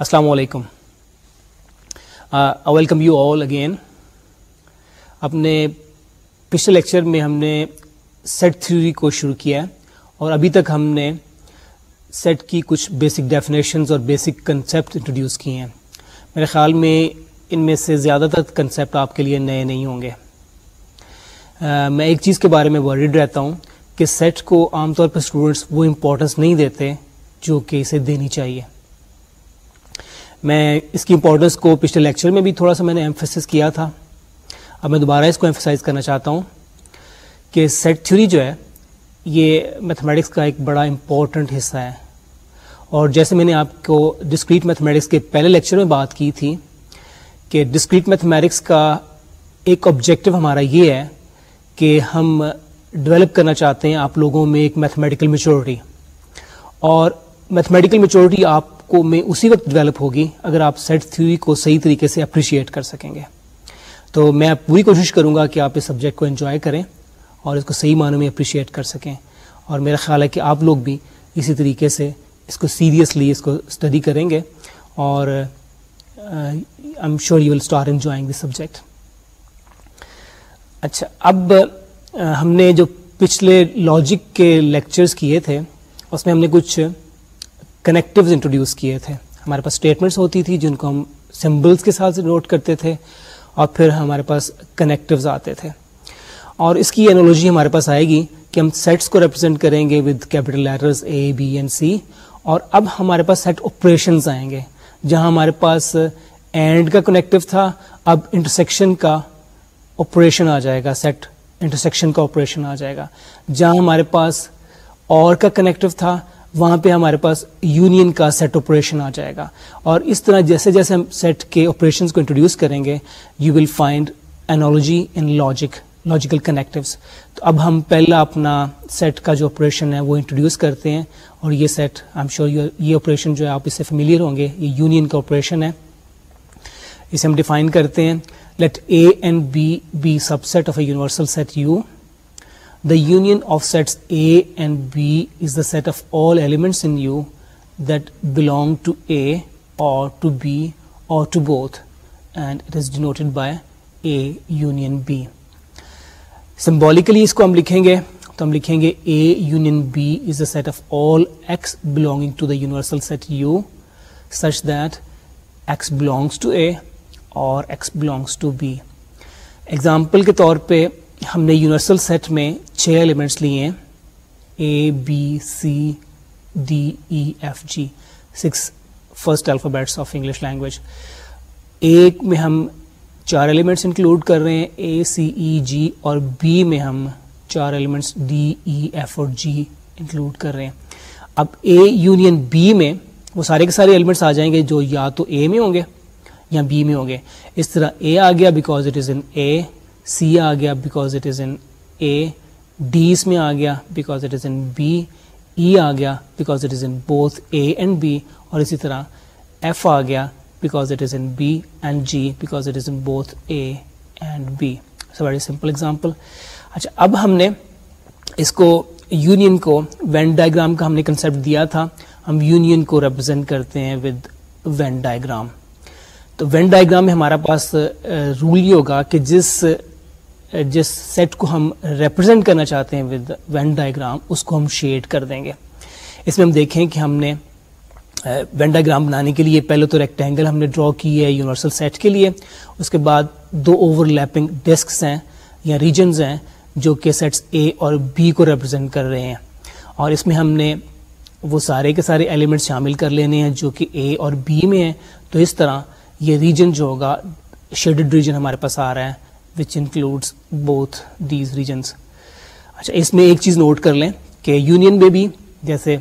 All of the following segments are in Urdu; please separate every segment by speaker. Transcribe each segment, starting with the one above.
Speaker 1: السلام علیکم۔ ویلکم یو آل اگین اپنے پچھلے لیکچر میں ہم نے سیٹ تھیوری کو شروع کیا ہے اور ابھی تک ہم نے سیٹ کی کچھ بیسک ڈیفینیشنز اور بیسک کنسیپٹ انٹروڈیوس کیے ہیں۔ میرے خیال میں ان میں سے زیادہ تر کنسیپٹ آپ کے لیے نئے نہیں ہوں گے۔ میں ایک چیز کے بارے میں ورڈ رہتا ہوں کہ سیٹ کو عام طور پر اسٹوڈنٹس وہ امپورٹنس نہیں دیتے جو کہ اسے دینی چاہیے۔ میں اس کی امپورٹنس کو پچھلے لیکچر میں بھی تھوڑا سا میں نے ایمفیسس کیا تھا۔ اب میں دوبارہ اس کو ایمفسائز کرنا چاہتا ہوں کہ سیٹ تھیوری جو ہے، یہ میتھمیٹکس کا ایک بڑا امپورٹنٹ حصہ ہے۔ اور جیسے میں نے آپ کو ڈسکریٹ میتھمیٹکس کے پہلے لیکچر میں بات کی تھی کہ ڈسکریٹ میتھمیٹکس کا ایک آبجیکٹو ہمارا یہ ہے کہ ہم ڈیولپ کرنا چاہتے ہیں آپ لوگوں میں ایک میتھمیٹیکل میچورٹی اور میتھمیٹیکل میچورٹی آپ کو میں اسی وقت ڈیولپ ہوگی اگر آپ سیٹ تھیوری کو صحیح طریقے سے اپریشیٹ کر سکیں گے۔ تو میں پوری کوشش کروں گا کہ آپ اس سبجیکٹ کو انجوائے کریں اور اس کو صحیح معنوں میں اپریشیٹ کر سکیں۔ اور میرا خیال ہے کہ آپ لوگ بھی اسی طریقے سے اس کو سیریسلی اس کو اسٹڈی کریں گے اور I'm sure you will start enjoying this subject اچھا اب ہم نے جو پچھلے لاجک کے لیکچرز کیے تھے، اس میں ہم نے کچھ کنیکٹوز انٹروڈیوس کیے تھے۔ ہمارے پاس اسٹیٹمنٹس ہوتی تھی جن کو ہم سمبلس کے ساتھ نوٹ کرتے تھے اور پھر ہمارے پاس کنیکٹوز آتے تھے۔ اور اس کی انالوجی ہمارے پاس آئے گی کہ ہم سیٹس کو ریپرزینٹ کریں گے with capital letters A B and C اور اب ہمارے پاس سیٹ آپریشنز آئیں گے جہاں ہمارے پاس اینڈ کا کنیکٹو تھا، اب انٹرسیکشن کا آپریشن آ جائے گا سیٹ انٹرسیکشن کا آپریشن آ جائے گا۔ جہاں ہمارے پاس اور کا کنیکٹو تھا وہاں پہ ہمارے پاس یونین کا سیٹ آپریشن آ جائے گا۔ اور اس طرح جیسے جیسے ہم سیٹ کے آپریشنس کو انٹروڈیوس کریں گے you will find analogy in logic logical connectives تو اب ہم پہلا اپنا سیٹ کا جو آپریشن ہے، وہ انٹروڈیوس کرتے ہیں۔ اور یہ سیٹ آئی ایم شیور یہ آپریشن جو ہے، آپ اس سے فیملیئر ہوں گے۔ یہ یونین کا آپریشن ہے۔ اسے ہم ڈیفائن کرتے ہیں۔ Let A and B be subset of a universal set U the union of sets A and B is the set of all elements in U that belong to A or to B or to both and it is denoted by A union B. Symbolically, اس کو ہم تو ہم لکھیں گے A union B is a set of all X belonging to the universal set U such that X belongs to A اور X belongs to B example کے طور پہ ہم نے یونیورسل سیٹ میں چھ ایلیمنٹس لیے ہیں. A B C D E F G six first alphabets of English language ایک میں ہم چار ایلیمنٹس انکلوڈ کر رہے ہیں. اے سی ای جی اور بی میں ہم چار ایلیمنٹس ڈی ای ایف اور جی انکلوڈ کر رہے ہیں. اب اے یونین بی میں وہ سارے کے سارے ایلیمنٹس آ جائیں گے جو یا تو اے میں ہوں گے یا بی میں ہوں گے. اس طرح اے آ گیا because it is in a C آ گیا because it is in A D اس میں آ گیا because it is in B E آ گیا because it is in both A and B اور اسی طرح ایف آ گیا because it is in B and G because it is in both A and B very simple example اچھا اب ہم نے اس کو یونین کو وین ڈائگرام کا ہم نے کنسیپٹ دیا تھا۔ ہم یونین کو ریپرزینٹ کرتے ہیں ود وین ڈائگرام تو وین ڈائگرام میں ہمارا پاس رول یہ ہوگا کہ جس جس سیٹ کو ہم ریپرزینٹ کرنا چاہتے ہیں ود وین ڈائگرام اس کو ہم شیڈ کر دیں گے۔ اس میں ہم دیکھیں کہ ہم نے وین ڈائگرام بنانے کے لیے پہلے تو ریکٹینگل ہم نے ڈرا کی ہے یونیورسل سیٹ کے لیے۔ اس کے بعد دو اوور لیپنگ ڈیسکس ہیں یا ریجنز ہیں جو کہ سیٹس اے اور بی کو ریپرزینٹ کر رہے ہیں۔ اور اس میں ہم نے وہ سارے کے سارے ایلیمنٹس شامل کر لینے ہیں جو کہ اے اور بی میں ہیں۔ تو اس طرح یہ ریجن جو ہوگا شیڈڈ ریجن ہمارے پاس آ رہا ہے۔ Which includes both these regions اچھا اس میں ایک چیز نوٹ کر لیں کہ یونین میں بھی جیسے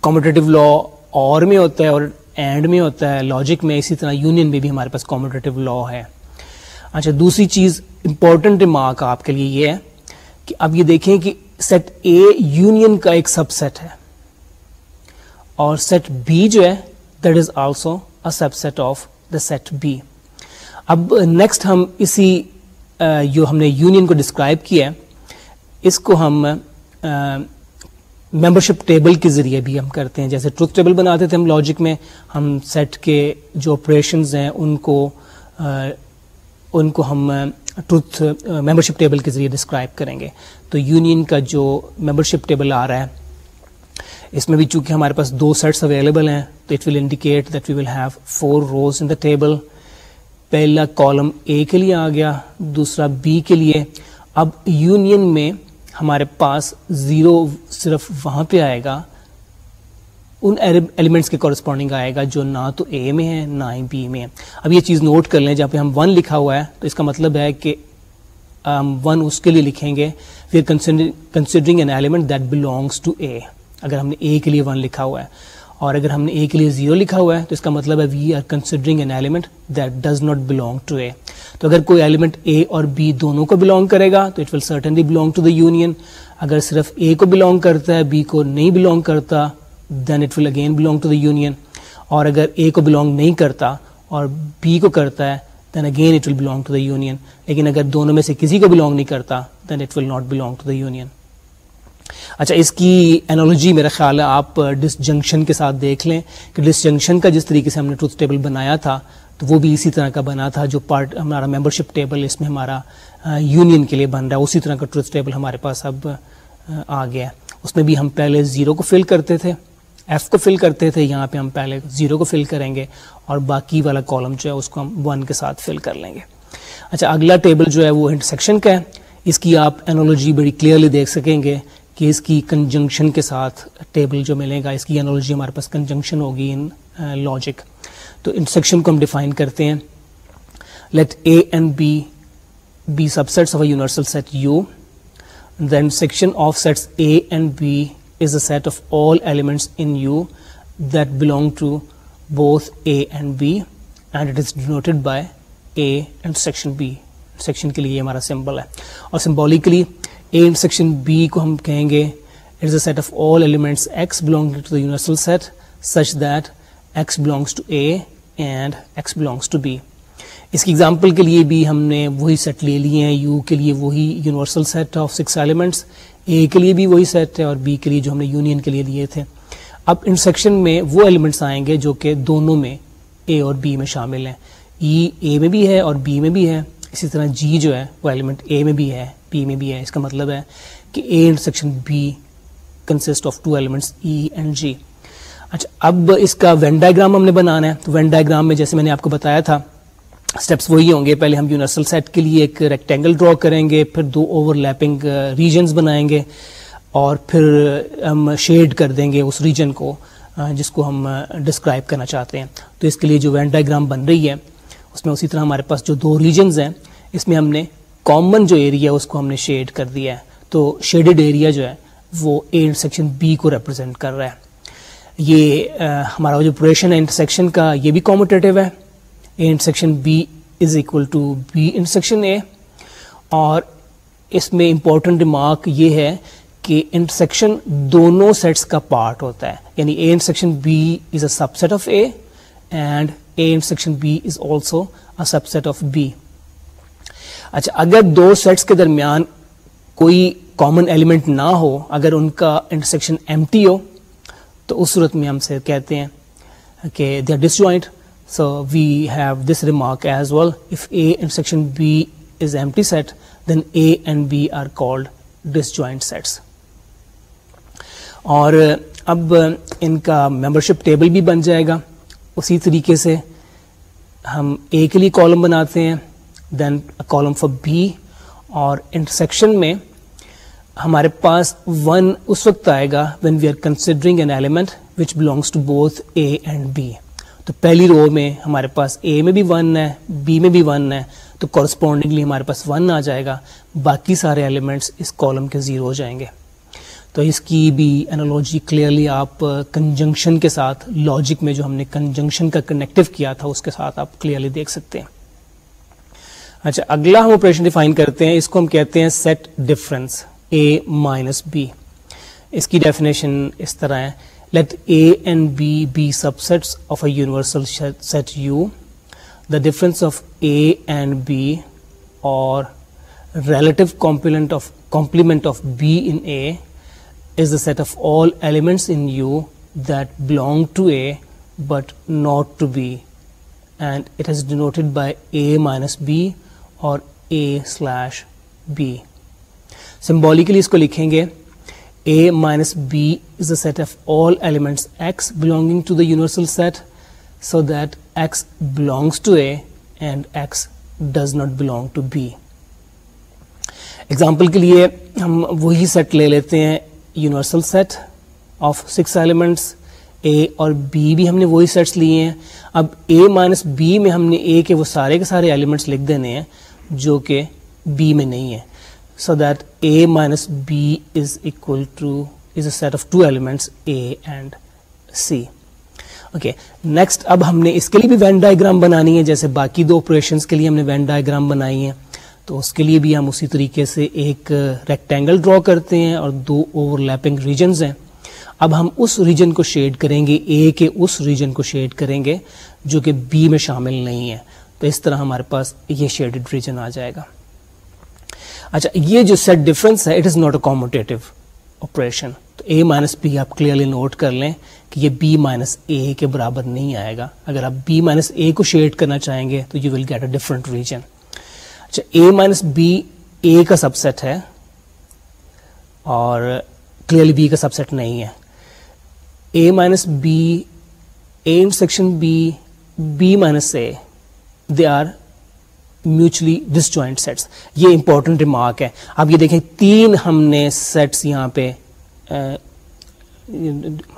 Speaker 1: کامپٹیٹو لا اور میں ہوتا ہے اور اینڈ میں ہوتا ہے لاجک میں اسی طرح یونین میں بھی ہمارے پاس کامپٹیٹو لا ہے۔ اچھا دوسری چیز امپورٹنٹ ریمارک آپ کے لیے یہ ہے کہ اب یہ دیکھیں کہ سیٹ اے یونین کا ایک سب سیٹ ہے اور سیٹ بی جو ہے that is also subset of the set B اب نیکسٹ ہم اسی جو ہم نے یونین کو ڈسکرائب کیا ہے، اس کو ہم ممبرشپ ٹیبل کے ذریعے بھی ہم کرتے ہیں۔ جیسے ٹروتھ ٹیبل بناتے تھے ہم لاجک میں، ہم سیٹ کے جو آپریشنز ہیں، ان کو ان کو ہم ٹروتھ ممبرشپ ٹیبل کے ذریعے ڈسکرائب کریں گے۔ تو یونین کا جو ممبرشپ ٹیبل آ رہا ہے، اس میں بھی چونکہ ہمارے پاس دو سیٹس اویلیبل ہیں، تو it will indicate that we will have four rows in the table پہلا کالم اے کے لیے آ گیا، دوسرا بی کے لیے۔ اب یونین میں ہمارے پاس زیرو صرف وہاں پہ آئے گا۔ ان ایلیمنٹس کے کورسپونڈنگ آئے گا جو نہ تو اے میں ہے نہ ہی بی میں ہے اب یہ چیز نوٹ کر لیں، جہاں پہ ہم ون لکھا ہوا ہے، تو اس کا مطلب ہے کہ ہم ون اس کے لیے لکھیں گے۔ We are considering an element that belongs to A اگر ہم نے اے کے لیے ون لکھا ہوا ہے اور اگر ہم نے اے کے لیے زیرو لکھا ہوا ہے تو اس کا مطلب ہے we are considering an element that does not belong to A تو اگر کوئی ایلیمنٹ اے اور بی دونوں کو بلانگ کرے گا تو it will certainly belong to the union اگر صرف اے کو بلانگ کرتا ہے بی کو نہیں بلانگ کرتا then it will again belong to the union اور اگر اے کو بلانگ نہیں کرتا اور بی کو کرتا ہے then again it will belong to the union لیکن اگر دونوں میں سے کسی کو بلانگ نہیں کرتا then it will not belong to the union اچھا اس کی اینالوجی میرا خیال ہے آپ ڈس جنکشن کے ساتھ دیکھ لیں کہ ڈس جنکشن کا جس طریقے سے ہم نے ٹروتھ ٹیبل بنایا تھا، تو وہ بھی اسی طرح کا بنا تھا جو پارٹ ہمارا ممبرشپ ٹیبل اس میں ہمارا یونین کے لیے بن رہا ہے، اسی طرح کا ٹروتھ ٹیبل ہمارے پاس اب، آ گیا ہے۔ اس میں بھی ہم پہلے زیرو کو فل کرتے تھے ایف کو فل کرتے تھے، یہاں پہ ہم پہلے زیرو کو فل کریں گے اور باقی والا کالم جو ہے اس کو ہم ون کے ساتھ فل کر لیں گے۔ اچھا اگلا ٹیبل جو ہے وہ انٹرسیکشن کا ہے۔ اس کی آپ اینالوجی بڑی کلیئرلی دیکھ سکیں گے۔ کہ اس کی کنجنکشن کے ساتھ ٹیبل جو ملے گا، اس کی انالوجی ہمارے پاس کنجنکشن ہوگی ان لاجک uh, تو انٹرسیکشن کو ہم ڈیفائن کرتے ہیں. Let A and B be subsets of a universal set U then section of sets A and B is a set of all elements in U that belong to both A and B and it is denoted by A intersection B section کے لیے ہمارا سمبل ہے. اور سمبولکلی اے انٹرسیکشن بی کو ہم کہیں گے it is a set of all elements x belong to the universal set such that x belongs to A and x belongs to B اس کی ایگزامپل کے لیے بھی ہم نے وہی سیٹ لے لیے ہیں. یو کے لیے وہی universal set of six elements A کے لیے بھی وہی سیٹ ہے اور بی کے لیے جو ہم نے یونین کے لیے لیے تھے. اب انسیکشن میں وہ ایلیمنٹس آئیں گے جو کہ دونوں میں اے اور بی میں شامل ہیں. ای اے میں بھی ہے اور بی میں بھی ہے. اسی طرح جی جو ہے وہ ایلیمنٹ اے میں بھی ہے. بی میں بھی ہے۔ اس کا مطلب ہے کہ A intersection B consist of two elements E and G اچھا اب اس کا وین ڈائگرام ہم نے بنانا ہے۔ تو وین ڈائگرام میں جیسے میں نے آپ کو بتایا تھا اسٹیپس وہی ہوں گے۔ پہلے ہم یونیورسل سیٹ کے لیے ایک ریکٹینگل ڈرا کریں گے، پھر دو اوور لیپنگ ریجنز بنائیں گے، اور پھر ہم شیڈ کر دیں گے اس ریجن کو جس کو ہم ڈسکرائب کرنا چاہتے ہیں۔ تو اس کے لیے جو وین ڈائگرام بن رہی ہے، اس میں اسی طرح ہمارے پاس جو دو ریجنز ہیں، اس میں ہم نے کامن جو ایریا اس کو ہم نے شیڈ کر دیا ہے۔ تو شیڈڈ ایریا جو ہے وہ اے انٹرسیکشن بی کو ریپرزینٹ کر رہا ہے۔ یہ ہمارا جو پرویشن ہے انٹرسیکشن کا یہ بھی کاموٹیٹو ہے۔ A intersection B is equal to B intersection A اور اس میں امپورٹنٹ ریمارک یہ ہے کہ انٹرسیکشن دونوں سیٹس کا پارٹ ہوتا ہے۔ یعنی A intersection B is a subset of A and A intersection B is also a subset of B اچھا اگر دو سیٹس کے درمیان کوئی کامن ایلیمنٹ نہ ہو، اگر ان کا انٹرسیکشن ایم ٹی ہو، تو اس صورت میں ہم سے کہتے ہیں کہ they are disjoint so we have this remark as well if A intersection B is empty set then A and B are called disjoint sets اور اب ان کا ممبرشپ ٹیبل بھی بن جائے گا. اسی طریقے سے ہم اے کے لیے کالم بناتے ہیں. دین کالم فار بی اور انٹرسیکشن میں ہمارے پاس ون اس وقت آئے گا when we are considering an element which belongs to both A and B تو پہلی رو میں ہمارے پاس اے میں بھی ون ہے بی میں بھی ون ہے، تو کورسپونڈنگلی ہمارے پاس ون آ جائے گا، باقی سارے ایلیمنٹس اس کالم کے زیرو ہو جائیں گے. تو اس کی بھی انالوجی کلیئرلی آپ uh, کنجنکشن کے ساتھ لاجک میں جو ہم نے کنجنکشن کا کنیکٹو کیا تھا اس کے ساتھ آپ کلیئرلی دیکھ سکتے ہیں. اچھا اگلا ہم آپریشن ڈیفائن کرتے ہیں اس کو ہم کہتے ہیں set difference A minus B اس کی ڈیفینیشن اس طرح ہے۔ Let A and B be subsets of a universal set U the difference of A and B اور relative complement of complement of B in A is the set of all elements in U that belong to A but not to B, and it is denoted by A minus B or A slash B. Symbolically isko likhenge A minus B is the set of all elements X belonging to the universal set, so that X belongs to A and X does not belong to B. Example کے لیے ہم وہی سیٹ لے لیتے ہیں universal set of six elements A اور بی بھی ہم نے وہی سیٹس لیے ہیں اب اے مائنس بی میں ہم نے اے کے وہ سارے کے سارے ایلیمنٹس لکھ دینے ہیں جو کہ بی میں نہیں ہے. So that A minus B is equal to is a set of two elements A and C okay next اب ہم نے اس کے لیے بھی وین ڈائیگرام بنانی ہے. جیسے باقی دو آپریشنس کے لیے ہم نے وین ڈائیگرام بنائی ہیں. تو اس کے لیے بھی ہم اسی طریقے سے ایک ریکٹینگل ڈرا کرتے ہیں اور دو اوور لیپنگ ریجنز ہیں. اب ہم اس ریجن کو شیڈ کریں گے. اے کے اس ریجن کو شیڈ کریں گے جو کہ بی میں شامل نہیں ہے. تو اس طرح ہمارے پاس یہ شیڈڈ ریجن آ جائے گا۔ اچھا یہ جو سیٹ ڈفرنس ہے it is not a operation تو اے مائنس بی آپ کلیئرلی نوٹ کر لیں کہ یہ بی مائنس اے کے برابر نہیں آئے گا۔ اگر آپ بی مائنس اے کو شیڈ کرنا چاہیں گے تو you will get a different region اچھا اے مائنس بی اے کا سب سیٹ ہے اور کلیئرلی بی کا سب سیٹ نہیں ہے۔ A minus B A section B B minus A they are mutually disjoint sets. یہ امپورٹنٹ ریمارک ہے۔ اب یہ دیکھیں، تین ہم نے سیٹس یہاں پہ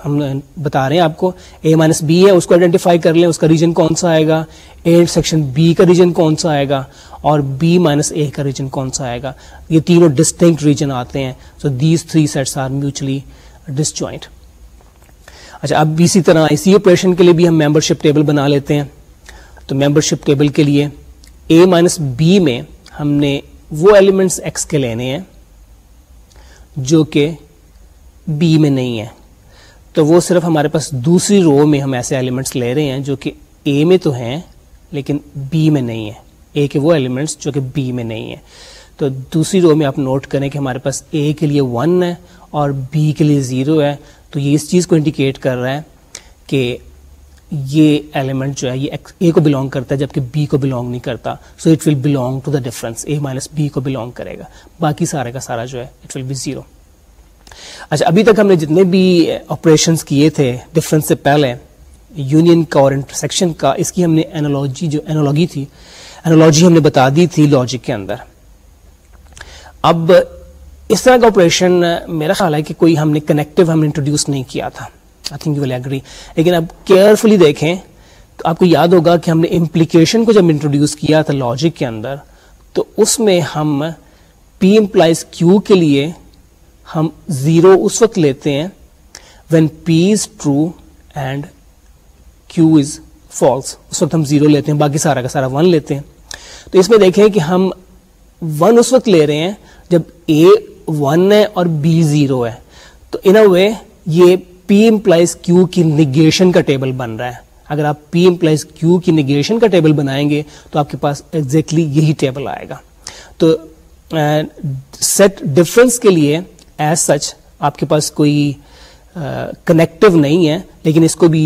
Speaker 1: ہم بتا رہے ہیں آپ کو۔ اے مائنس بی ہے، اس کو آئیڈینٹیفائی کر لیں، اس کا ریجن کون سا آئے گا۔ اے سیکشن بی کا ریجن کون سا آئے گا اور بی مائنس اے کا ریجن کون سا آئے گا۔ یہ تینوں ڈسٹنکٹ ریجن آتے ہیں۔ So these three sets are mutually disjoint اچھا اب اسی طرح، اسی آپریشن کے لیے بھی ہم ممبر شپ ٹیبل بنا لیتے ہیں۔ تو ممبر شپ ٹیبل کے لیے اے مائنس بی میں ہم نے وہ ایلیمنٹس ایکس کے لینے ہیں جو کہ بی میں نہیں ہے تو وہ صرف ہمارے پاس دوسری رو میں ہم ایسے ایلیمنٹس لے رہے ہیں جو کہ اے میں تو ہیں لیکن بی میں نہیں ہے اے کے وہ ایلیمنٹس جو کہ بی میں نہیں ہے تو دوسری رو میں آپ نوٹ کریں کہ ہمارے پاس اے کے لیے ون ہے اور بی کے لیے زیرو ہے۔ تو یہ اس چیز کو انڈیکیٹ کر رہا ہے کہ یہ ایلیمنٹ جو ہے، یہ اے کو بلونگ کرتا ہے جبکہ بی کو بلونگ نہیں کرتا. So it will belong to the difference A minus B کو بلونگ کرے گا. باقی سارے کا سارا جو ہے اٹ ول بی زیرو اچھا ابھی تک ہم نے جتنے بھی آپریشنس کیے تھے ڈفرنس سے پہلے یونین کا اور انٹرسیکشن کا، اس کی ہم نے اینالوجی جو اینالوگی تھی اینالوجی ہم نے بتا دی تھی لاجک کے اندر. اب اس طرح کا آپریشن میرا خیال ہے کہ کوئی ہم نے کنیکٹو ہم نے انٹروڈیوس نہیں کیا تھا. I think you will agree لیکن اب کیئرفلی دیکھیں تو آپ کو یاد ہوگا کہ ہم نے امپلیکیشن کو جب انٹروڈیوس کیا تھا لاجک کے اندر تو اس میں ہم پی امپلائز کیو کے لیے ہم زیرو اس وقت لیتے ہیں when P is true and Q is false اس وقت ہم زیرو لیتے ہیں باقی سارا کا سارا ون لیتے ہیں تو اس میں دیکھیں کہ ہم ون اس وقت لے رہے ہیں جب اے ون ہے اور بی زیرو ہے تو ان اے وے یہ پی امپلائز کیو کی نگیشن کا ٹیبل بن رہا ہے۔ اگر آپ پی امپلائز کیو کی نگیشن کا ٹیبل بنائیں گے تو آپ کے پاس ایگزیکٹلی یہی ٹیبل آئے گا۔ تو سیٹ ڈفرنس کے لیے ایز سچ آپ کے پاس کوئی کنیکٹو نہیں ہے، لیکن اس کو بھی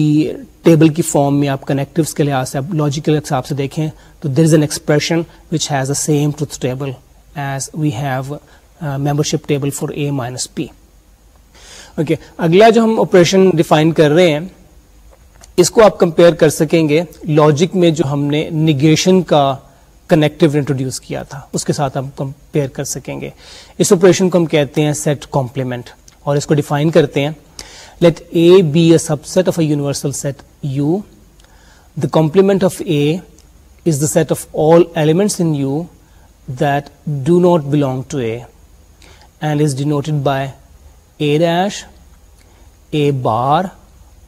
Speaker 1: ٹیبل کی فارم میں آپ کنیکٹو کے لحاظ سے آپ لاجیکل حساب سے دیکھیں تو there is an expression which has a same truth table as we have membership table for A minus P okay اگلا جو ہم آپریشن ڈیفائن کر رہے ہیں، اس کو آپ کمپیئر کر سکیں گے لاجک میں جو ہم نے نگیشن کا کنیکٹو انٹروڈیوس کیا تھا، اس کے ساتھ ہم کمپیئر کر سکیں گے۔ اس آپریشن کو ہم کہتے ہیں سیٹ کمپلیمنٹ اور اس کو ڈیفائن کرتے ہیں۔ Let A be a subset of a universal set U the complement of A is the set of all elements in U that do not belong to A and is denoted by A dash A bar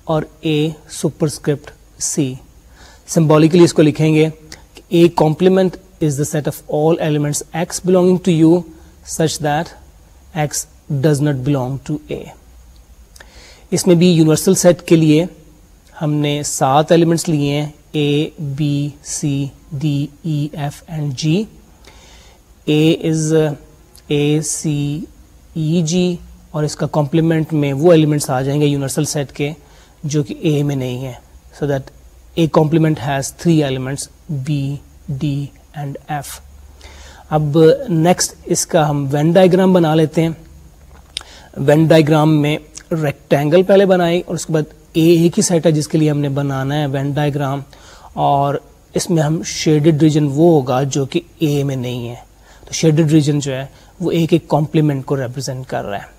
Speaker 1: اور اے سپرسکرپٹ سی سمبولیکلی اس کو لکھیں گے A complement is the set of all elements X belonging to U such that X does not belong to A. اس میں بھی یونیورسل سیٹ کے لیے ہم نے سات ایلیمنٹس لیے ہیں A B C D E F and G A is A C E G اور اس کا کمپلیمنٹ میں وہ ایلیمنٹس آ جائیں گے یونیورسل سیٹ کے جو کہ اے میں نہیں ہے so that A complement has three elements B D and F اب نیکسٹ اس کا ہم وین ڈائیگرام بنا لیتے ہیں. وین ڈائیگرام میں ریکٹینگل پہلے بنائی اور اس کے بعد اے ایک ہی سیٹ ہے جس کے لیے ہم نے بنانا ہے وین ڈائیگرام اور اس میں ہم شیڈڈ ریجن وہ ہوگا جو کہ اے میں نہیں ہے. تو شیڈڈ ریجن جو ہے وہ ایک ایک کمپلیمنٹ کو ریپرزینٹ کر رہا ہے.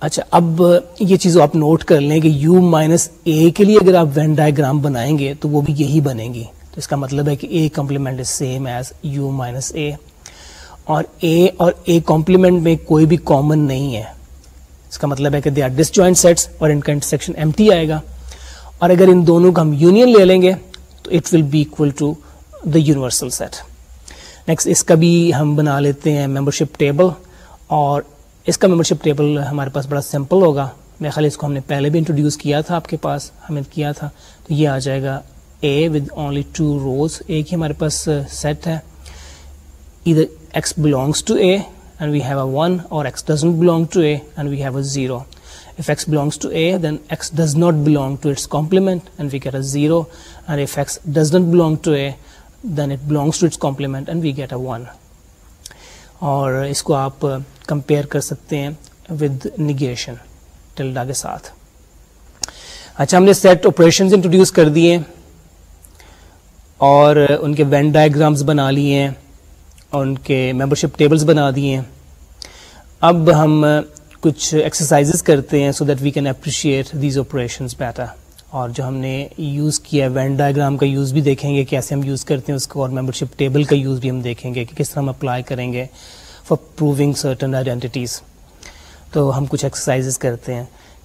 Speaker 1: اچھا اب یہ چیز آپ نوٹ کر لیں کہ یو مائنس اے کے لیے اگر آپ وین ڈائیگرام بنائیں گے تو وہ بھی یہی بنے گی۔ تو اس کا مطلب ہے کہ A complement is same as U minus A اور اے اور اے کمپلیمنٹ میں کوئی بھی کامن نہیں ہے۔ اس کا مطلب ہے کہ they are disjoint sets اور ان کا انٹرسیکشن ایم ٹی آئے گا۔ اور اگر ان دونوں کا ہم یونین لے لیں گے تو it will be equal to the universal set next اس کا بھی ہم بنا لیتے ہیں ممبرشپ ٹیبل اور اس کا ممبرشپ ٹیبل ہمارے پاس بڑا سمپل ہوگا۔ میرے خیال اس کو ہم نے پہلے بھی انٹروڈیوس کیا تھا آپ کے پاس ہمیں کیا تھا۔ تو یہ آ جائے گا A with only two rows ایک ہی ہمارے پاس uh, سیٹ ہے۔ ادھر X belongs to A and we have a one اور X doesn't belong to A and we have a zero if x belongs to a then x does not belong to its complement and we get a 0 and if x does not belong to a then it belongs to its complement and we get a 1 اور اس کو آپ کمپیئر کر سکتے ہیں ود نگیشن ٹلڈا کے ساتھ۔ اچھا ہم نے سیٹ آپریشنز انٹروڈیوس کر دیے اور ان کے وین ڈائگرامز بنا لیے ہیں اور ان کے ممبرشپ ٹیبلز بنا دیے ہیں۔ اب ہم کچھ ایکسرسائزز کرتے ہیں so that we can appreciate these operations better اور جو ہم نے یوز کیا ہے وین ڈائگرام کا یوز بھی دیکھیں گے، کیسے ہم یوز کرتے ہیں اس کو اور ممبرشپ ٹیبل کا یوز بھی ہم دیکھیں گے کہ کس طرح ہم اپلائی کریں گے فار پروونگ سرٹن آئیڈینٹیز تو ہم کچھ ایکسرسائزز کرتے ہیں.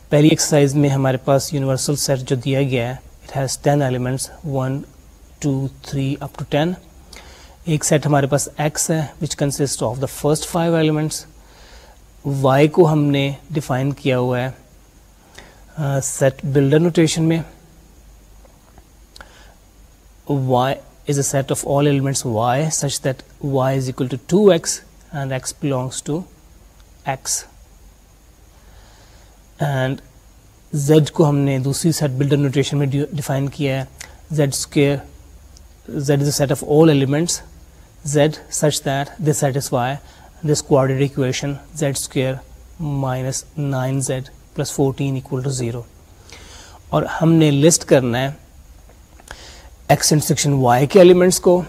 Speaker 1: پہلی ایکسرسائز میں ہمارے پاس یونیورسل سیٹ جو دیا گیا ہے it has ten elements one two three up to ten ایک سیٹ ہمارے پاس ایکس ہے which consist of the first five elements Y کو ہم نے ڈیفائن کیا ہوا ہے سیٹ بلڈر نوٹیشن میں Y is a set of all elements Y such that Y is equal to two X and X belongs to X and Z کو ہم نے دوسری سیٹ بلڈر نوٹیشن میں ڈیفائن کیا ہے. Z square Z is a set of all elements Z such that this satisfy this coded equation Z square minus nine Z plus fourteen equal to zero اور ہم نے لسٹ کرنا ہے ایکس انسٹرکشن وائی کے ایلیمنٹس کو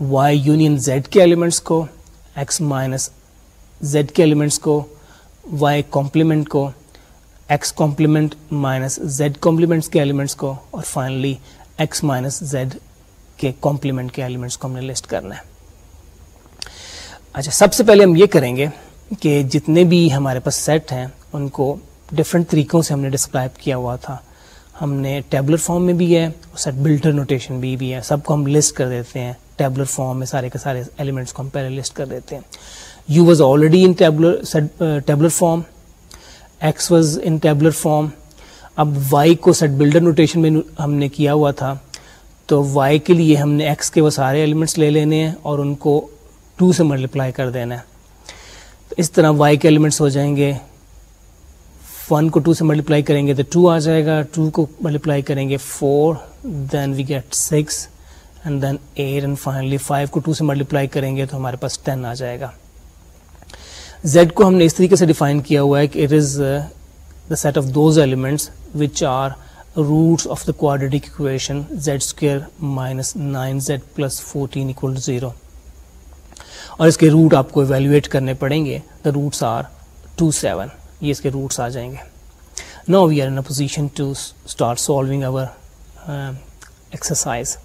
Speaker 1: وائی یونین زیڈ کے ایلیمنٹس کو ایکس مائنس زیڈ کے ایلیمنٹس کو وائی کمپلیمنٹ کو X complement minus Z complements کے ایلیمنٹس کو، اور فائنلی ایکس مائنس زیڈ کے کمپلیمنٹ کے ایلیمنٹس کو ہم نے لسٹ کرنا ہے۔ اچھا سب سے پہلے ہم یہ کریں گے کہ جتنے بھی ہمارے پاس سیٹ ہیں ان کو ڈفرینٹ طریقوں سے ہم نے ڈسکرائب کیا ہوا تھا۔ ہم نے ٹیبلر فارم میں بھی ہے اور سیٹ بلٹر نوٹیشن بھی بھی ہے۔ سب کو ہم لسٹ کر دیتے ہیں۔ ٹیبلر فارم میں سارے کے سارے ایلیمنٹس کو ہم پہلے لسٹ کر دیتے ہیں۔ You was already in tabular form X was in tabular form اب وائی کو سیٹ بلڈر نوٹیشن میں ہم نے کیا ہوا تھا۔ تو وائی کے لیے ہم نے ایکس کے وہ سارے ایلیمنٹس لے لینے ہیں اور ان کو ٹو سے ملٹیپلائی کر دینا ہے۔ اس طرح وائی کے ایلیمنٹس ہو جائیں گے۔ ون کو ٹو سے ملٹیپلائی کریں گے تو ٹو آ جائے گا ٹو کو ملٹیپلائی کریں گے four then we get six and then eight and finally five کو ٹو سے ملٹیپلائی کریں گے تو ہمارے پاس ٹین آ جائے گا زیڈ کو ہم نے اس طریقے سے ڈیفائن کیا ہوا ہے کہ it is the set of those elements which are roots of the quadratic equation Z square minus nine Z plus fourteen equal zero اور اس کے روٹ آپ کو ایویلویٹ کرنے پڑیں گے the roots are two seven یہ اس کے روٹس آ جائیں گے۔ Now we are in position to start solving over exercise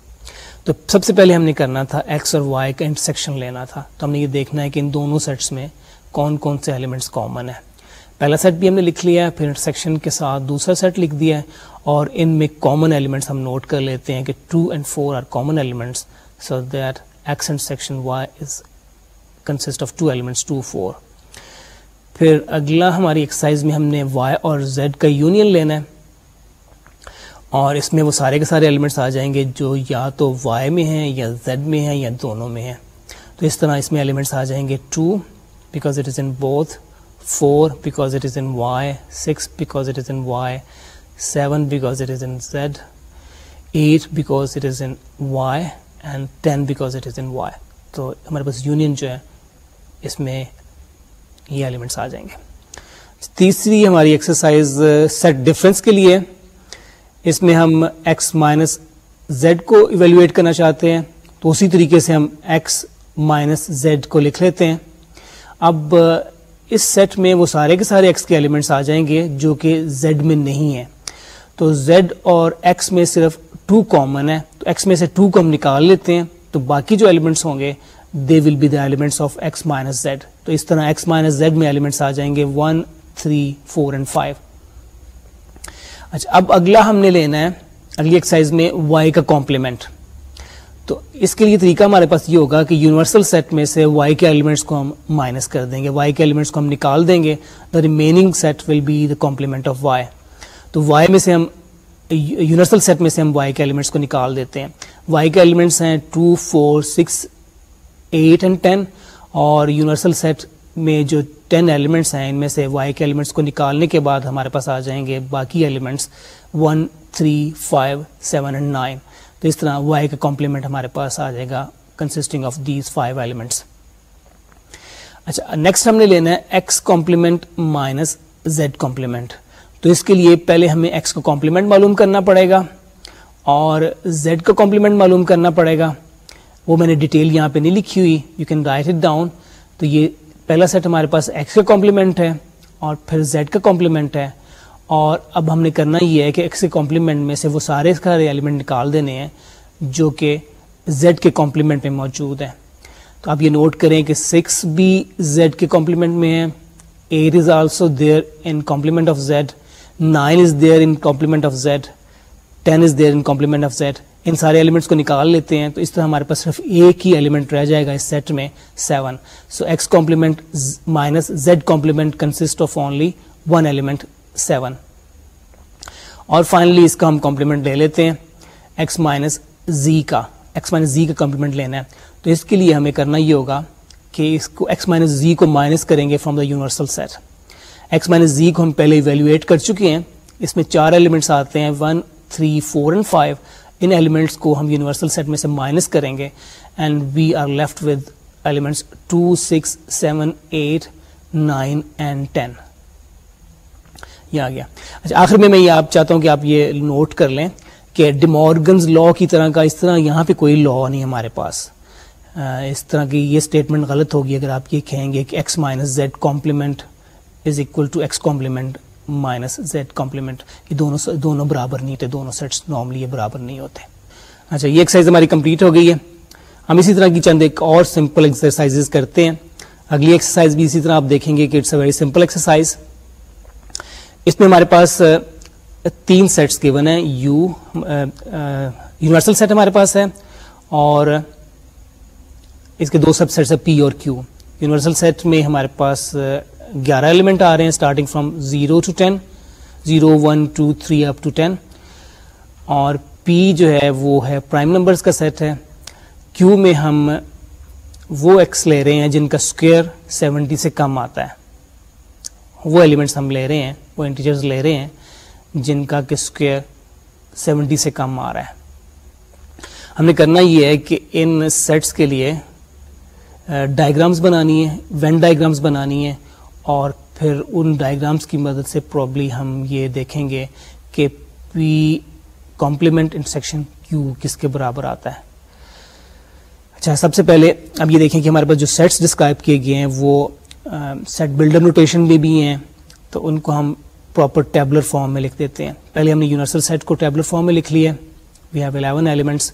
Speaker 1: تو سب سے پہلے ہم نے کرنا تھا ایکس اور وائی کا انٹرسیکشن لینا تھا۔ تو ہم نے یہ دیکھنا ہے کہ ان دونوں سیٹس میں کون کون سے ایلیمنٹس کامن ہیں۔ پہلا سیٹ بھی ہم نے لکھ لیا ہے، پھر انٹرسیکشن کے ساتھ دوسرا سیٹ لکھ دیا ہے۔ اور ان میں کامن ایلیمنٹس ہم نوٹ کر لیتے ہیں کہ two and four are common elements so that X intersection Y is consist of two elements two four پھر اگلا ہماری ایکسرسائز میں ہم نے وائی اور زیڈ کا یونین لینا ہے اور اس میں وہ سارے کے سارے ایلیمنٹس آ جائیں گے جو یا تو وائی میں ہیں یا زیڈ میں ہیں یا دونوں میں ہیں تو اس طرح اس میں ایلیمنٹس آ جائیں گے two because it is in both 4 because it is in y, 6 because it is in y, 7 because it is in z, 8 because it is in y and 10 because it is in y. تو ہمارے پاس یونین جو ہے اس میں یہ ایلیمنٹس آ جائیں گے۔ تیسری ہماری ایکسرسائز سیٹ ڈفرینس کے لیے اس میں ہم ایکس مائنس زیڈ کو ایویلویٹ کرنا چاہتے ہیں، تو اسی طریقے سے ہم ایکس مائنس زیڈ کو لکھ لیتے ہیں۔ اب uh, اس سیٹ میں وہ سارے کے سارے ایکس کے ایلیمنٹس آ جائیں گے جو کہ زیڈ میں نہیں ہیں۔ تو زیڈ اور ایکس میں صرف ٹو کامن ہے تو ایکس میں سے ٹو کو ہم نکال لیتے ہیں، تو باقی جو ایلیمنٹس ہوں گے they will be the elements of X minus Z تو اس طرح ایکس مائنس زیڈ میں ایلیمنٹس آ جائیں گے. One three four and five اچھا اب اگلا ہم نے لینا ہے، اگلی ایکسرسائز میں وائی کا کمپلیمنٹ تو اس کے لیے طریقہ ہمارے پاس یہ ہوگا کہ یونیورسل سیٹ میں سے وائی کے ایلیمنٹس کو ہم مائنس کر دیں گے. وائی کے ایلیمنٹس کو ہم نکال دیں گے. The remaining set will be the complement of Y تو وائی میں سے ہم یونیورسل سیٹ میں سے ہم وائی کے ایلیمنٹس کو نکال دیتے ہیں. وائی کے ایلیمنٹس ہیں two four six eight and ten اور یونیورسل سیٹ میں جو ٹین ایلیمنٹس ہیں، ان میں سے وائی کے ایلیمنٹس کو نکالنے کے بعد ہمارے پاس آ جائیں گے باقی elements one three five seven and nine تو اس طرح وائی کا کمپلیمنٹ ہمارے پاس آ جائے گا consisting of these five elements اچھا نیکسٹ ہم نے لینا ہے X complement minus Z complement تو اس کے لیے پہلے ہمیں ایکس کا کمپلیمنٹ معلوم کرنا پڑے گا اور زیڈ کا کمپلیمنٹ معلوم کرنا پڑے گا۔ وہ میں نے ڈیٹیل یہاں پہ نہیں لکھی ہوئی. You can write it down تو یہ پہلا سیٹ ہمارے پاس ایکس کا کمپلیمنٹ ہے اور پھر زیڈ کا کمپلیمنٹ ہے. اور اب ہم نے کرنا یہ ہے کہ ایکس کے کمپلیمنٹ میں سے وہ سارے سارے ایلیمنٹ نکال دینے ہیں جو کہ زیڈ کے کمپلیمنٹ میں موجود ہیں. تو آپ یہ نوٹ کریں کہ سکس بھی زیڈ کے کمپلیمنٹ میں ہے eight is also there in complement of Z nine is there in complement of Z ten is there in complement of Z ان سارے ایلیمنٹس کو نکال لیتے ہیں، تو اس طرح ہمارے پاس صرف ایک ہی ایلیمنٹ رہ جائے گا اس سیٹ میں seven so X complement minus Z complement consist of only one element seven اور فائنلی اس کا ہم کمپلیمنٹ لے لیتے ہیں ایکس مائنس زی کا ایکس مائنس زی کا کمپلیمنٹ لینا ہے تو اس کے لیے ہمیں کرنا یہ ہوگا کہ اس کو ایکس مائنس زی کو مائنس کریں گے from the universal set X minus Z کو ہم پہلے ایویلویٹ کر چکے ہیں اس میں چار ایلیمنٹس آتے ہیں one three four and five in elements کو ہم یونیورسل سیٹ میں سے مائنس کریں گے and we are left with elements two six seven eight nine and ten یہ آ گیا۔ اچھا آخر میں میں یہ آپ چاہتا ہوں کہ آپ یہ نوٹ کر لیں کہ ڈیمورگنز لا کی طرح کا اس طرح یہاں پہ کوئی لا نہیں ہمارے پاس۔ اس طرح کی یہ اسٹیٹمنٹ غلط ہوگی اگر آپ یہ کہیں گے کہ X minus Z complement is equal to X complement minus Z complement یہ دونوں دونوں برابر نہیں ہوتے، دونوں سیٹس نارملی یہ برابر نہیں ہوتے۔ اچھا یہ ایکسرسائز ہماری کمپلیٹ ہو گئی ہے۔ ہم اسی طرح کی چند ایک اور سمپل ایکسرسائز کرتے ہیں۔ اگلی ایکسرسائز بھی اسی طرح آپ دیکھیں گے کہ it's a very simple exercise اس میں ہمارے پاس uh, تین سیٹس گیون ہیں۔ یو یونیورسل سیٹ ہمارے پاس ہے اور اس کے دو سب سیٹس ہیں پی اور کیو یونیورسل سیٹ میں ہمارے پاس uh, گیارہ ایلیمنٹ آ رہے ہیں starting from zero to ten zero one two three up to ten اور پی جو ہے وہ ہے پرائم نمبرس کا سیٹ ہے. کیو میں ہم وہ ایکس لے رہے ہیں جن کا اسکوئر سیونٹی سے کم آتا ہے. وہ ایلیمنٹس ہم لے رہے ہیں، وہ انٹیجرز لے رہے ہیں جن کا کہ اسکوئر سیونٹی سے کم آ رہا ہے. ہم نے کرنا یہ ہے کہ ان سیٹس کے لیے ڈائگرامس بنانی ہے وین ڈائگرامس بنانی ہے اور پھر ان ڈائگرامس کی مدد سے پرابلی ہم یہ دیکھیں گے کہ پی کمپلیمنٹ انسیکشن کیو کس کے برابر آتا ہے۔ اچھا سب سے پہلے اب یہ دیکھیں کہ ہمارے پاس جو سیٹس ڈسکرائب کیے گئے ہیں وہ سیٹ بلڈر نوٹیشن میں بھی ہیں۔ تو ان کو ہم پراپر ٹیبلر فارم میں لکھ دیتے ہیں۔ پہلے ہم نے یونیورسل سیٹ کو ٹیبلر فارم میں لکھ لیا۔ We have eleven elements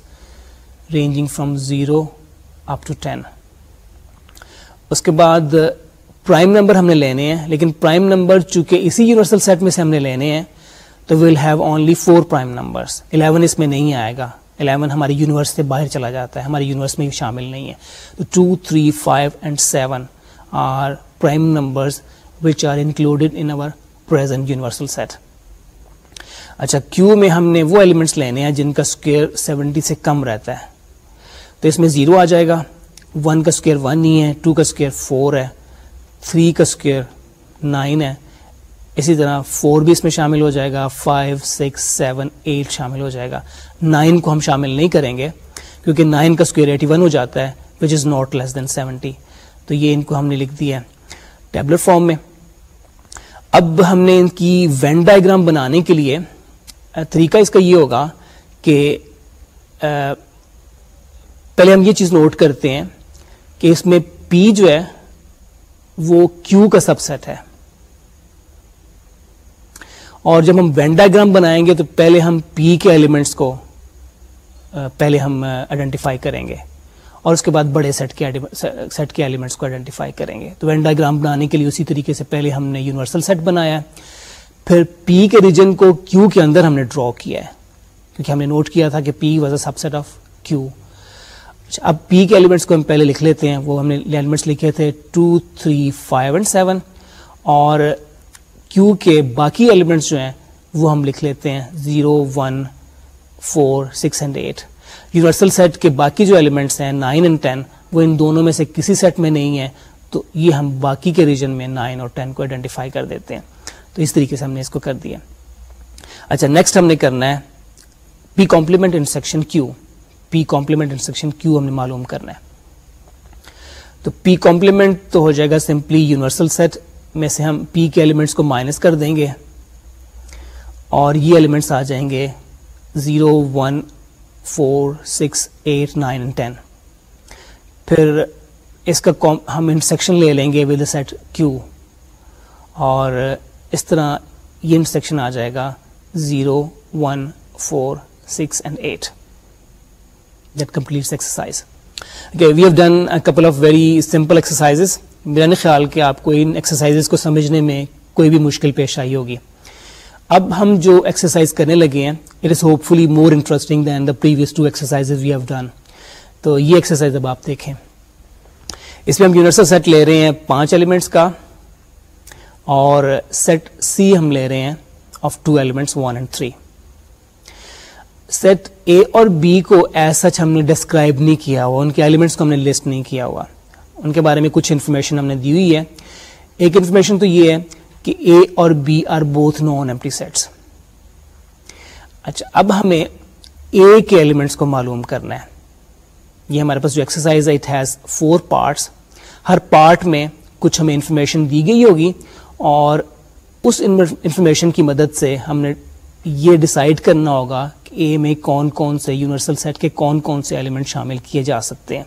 Speaker 1: ranging from zero up to ten اس کے بعد پرائم نمبر ہم نے لینے ہیں، لیکن پرائم نمبر چونکہ اسی یونیورسل سیٹ میں سے ہم نے لینے ہیں، تو we'll have only four prime numbers eleven اس میں نہیں آئے گا۔ الیون ہماری یونیورس سے باہر چلا جاتا ہے، ہماری یونیورس میں شامل نہیں ہے۔ تو two three five and seven are prime numbers which are included in over present universal set اچھا کیو میں ہم نے وہ ایلیمنٹس لینے ہیں جن کا اسکوئر سیونٹی سے کم رہتا ہے۔ تو اس میں زیرو آ جائے گا۔ ون کا اسکوئر ون ہی ہے ٹو کا اسکوئر فور ہے۔ تھری کا اسکوئر نائن ہے اسی طرح فور بھی اس میں شامل ہو جائے گا فائیو سکس سیون ایٹ شامل ہو جائے گا۔ نائن کو ہم شامل نہیں کریں گے، کیونکہ نائن کا اسکوئر ایٹی ون ہو جاتا ہے وچ is not less than seventy تو یہ ان کو ہم نے لکھ دیا ہے ٹیبلٹ فارم میں۔ اب ہم نے ان کی وین ڈائگرام بنانے کے لیے طریقہ اس کا یہ ہوگا کہ پہلے ہم یہ چیز نوٹ کرتے ہیں کہ اس میں پی جو ہے وہ کیو کا سب سیٹ ہے۔ اور جب ہم وین ڈائگرام بنائیں گے تو پہلے ہم پی کے ایلیمنٹس کو پہلے ہم آئیڈینٹیفائی کریں گے۔ اور اس کے بعد بڑے سیٹ کے سیٹ کے ایلیمنٹس کو آئیڈینٹیفائی کریں گے۔ تو وین ڈائگرام بنانے کے لیے اسی طریقے سے پہلے ہم نے یونیورسل سیٹ بنایا ہے۔ پھر پی کے ریجن کو کیو کے اندر ہم نے ڈرا کیا ہے۔ کیونکہ ہم نے نوٹ کیا تھا کہ P was a subset of Q اب پی کے ایلیمنٹس کو ہم پہلے لکھ لیتے ہیں، وہ ہم نے ایلیمنٹس لکھے تھے two three five and seven اور کیو کے باقی ایلیمنٹس جو ہیں، وہ ہم لکھ لیتے ہیں zero one four six and eight universal set کے باقی جو ایلیمنٹس ہیں نائن اینڈ ٹین وہ ان دونوں میں سے کسی سیٹ میں نہیں ہے تو یہ ہم باقی کے ریجن میں نائن اور ٹین کو آئیڈینٹیفائی کر دیتے ہیں۔ تو اس طریقے سے ہم نے اس کو کر دیا۔ اچھا نیکسٹ ہم نے کرنا ہے P complement intersection Q P complement intersection Q ہم نے معلوم کرنا ہے۔ تو پی کمپلیمنٹ تو ہو جائے گا سمپلی یونیورسل سیٹ میں سے ہم پی کے ایلیمنٹس کو مائنس کر دیں گے اور یہ ایلیمنٹس آ جائیں گے zero one four six eight nine ten پھر اس کا ہم انسیکشن لے لیں گے ود سیٹ کیو اور اس طرح یہ انسیکشن آ جائے گا zero one four six and eight that complete exercise we have done couple of very simple exercise میرا نہیں خیال کہ آپ کو ان ایکسرسائز کو سمجھنے میں کوئی بھی مشکل پیش آئی ہوگی۔ اب ہم جو ایکسرسائز کرنے لگے ہیں it is hopefully more interesting than the previous two exercise we have done تو یہ ایکسرسائز اب آپ دیکھیں۔ اس میں ہم یونیورسل سیٹ لے رہے ہیں پانچ ایلیمنٹس کا، اور سیٹ سی ہم لے رہے ہیں of two elements one and three set A اور بی کو ایز سچ ہم نے ڈسکرائب نہیں کیا ہوا، ان کے ایلیمنٹس کو ہم نے لسٹ نہیں کیا ہوا۔ ان کے بارے میں کچھ انفارمیشن ہم نے دی ہوئی ہے۔ ایک انفارمیشن تو یہ ہے کہ اے اور B are both non empty sets اچھا اب ہمیں اے کے ایلیمنٹس کو معلوم کرنا ہے۔ یہ ہمارے پاس جو ایکسرسائز ہے اٹ ہیز فور پارٹس ہر پارٹ میں کچھ ہمیں انفارمیشن دی گئی ہوگی اور اس انفارمیشن کی مدد سے ہم نے یہ ڈسائڈ کرنا ہوگا اے میں کون کون سے یونیورسل سیٹ کے کون کون سے ایلیمنٹ شامل کیے جا سکتے ہیں؟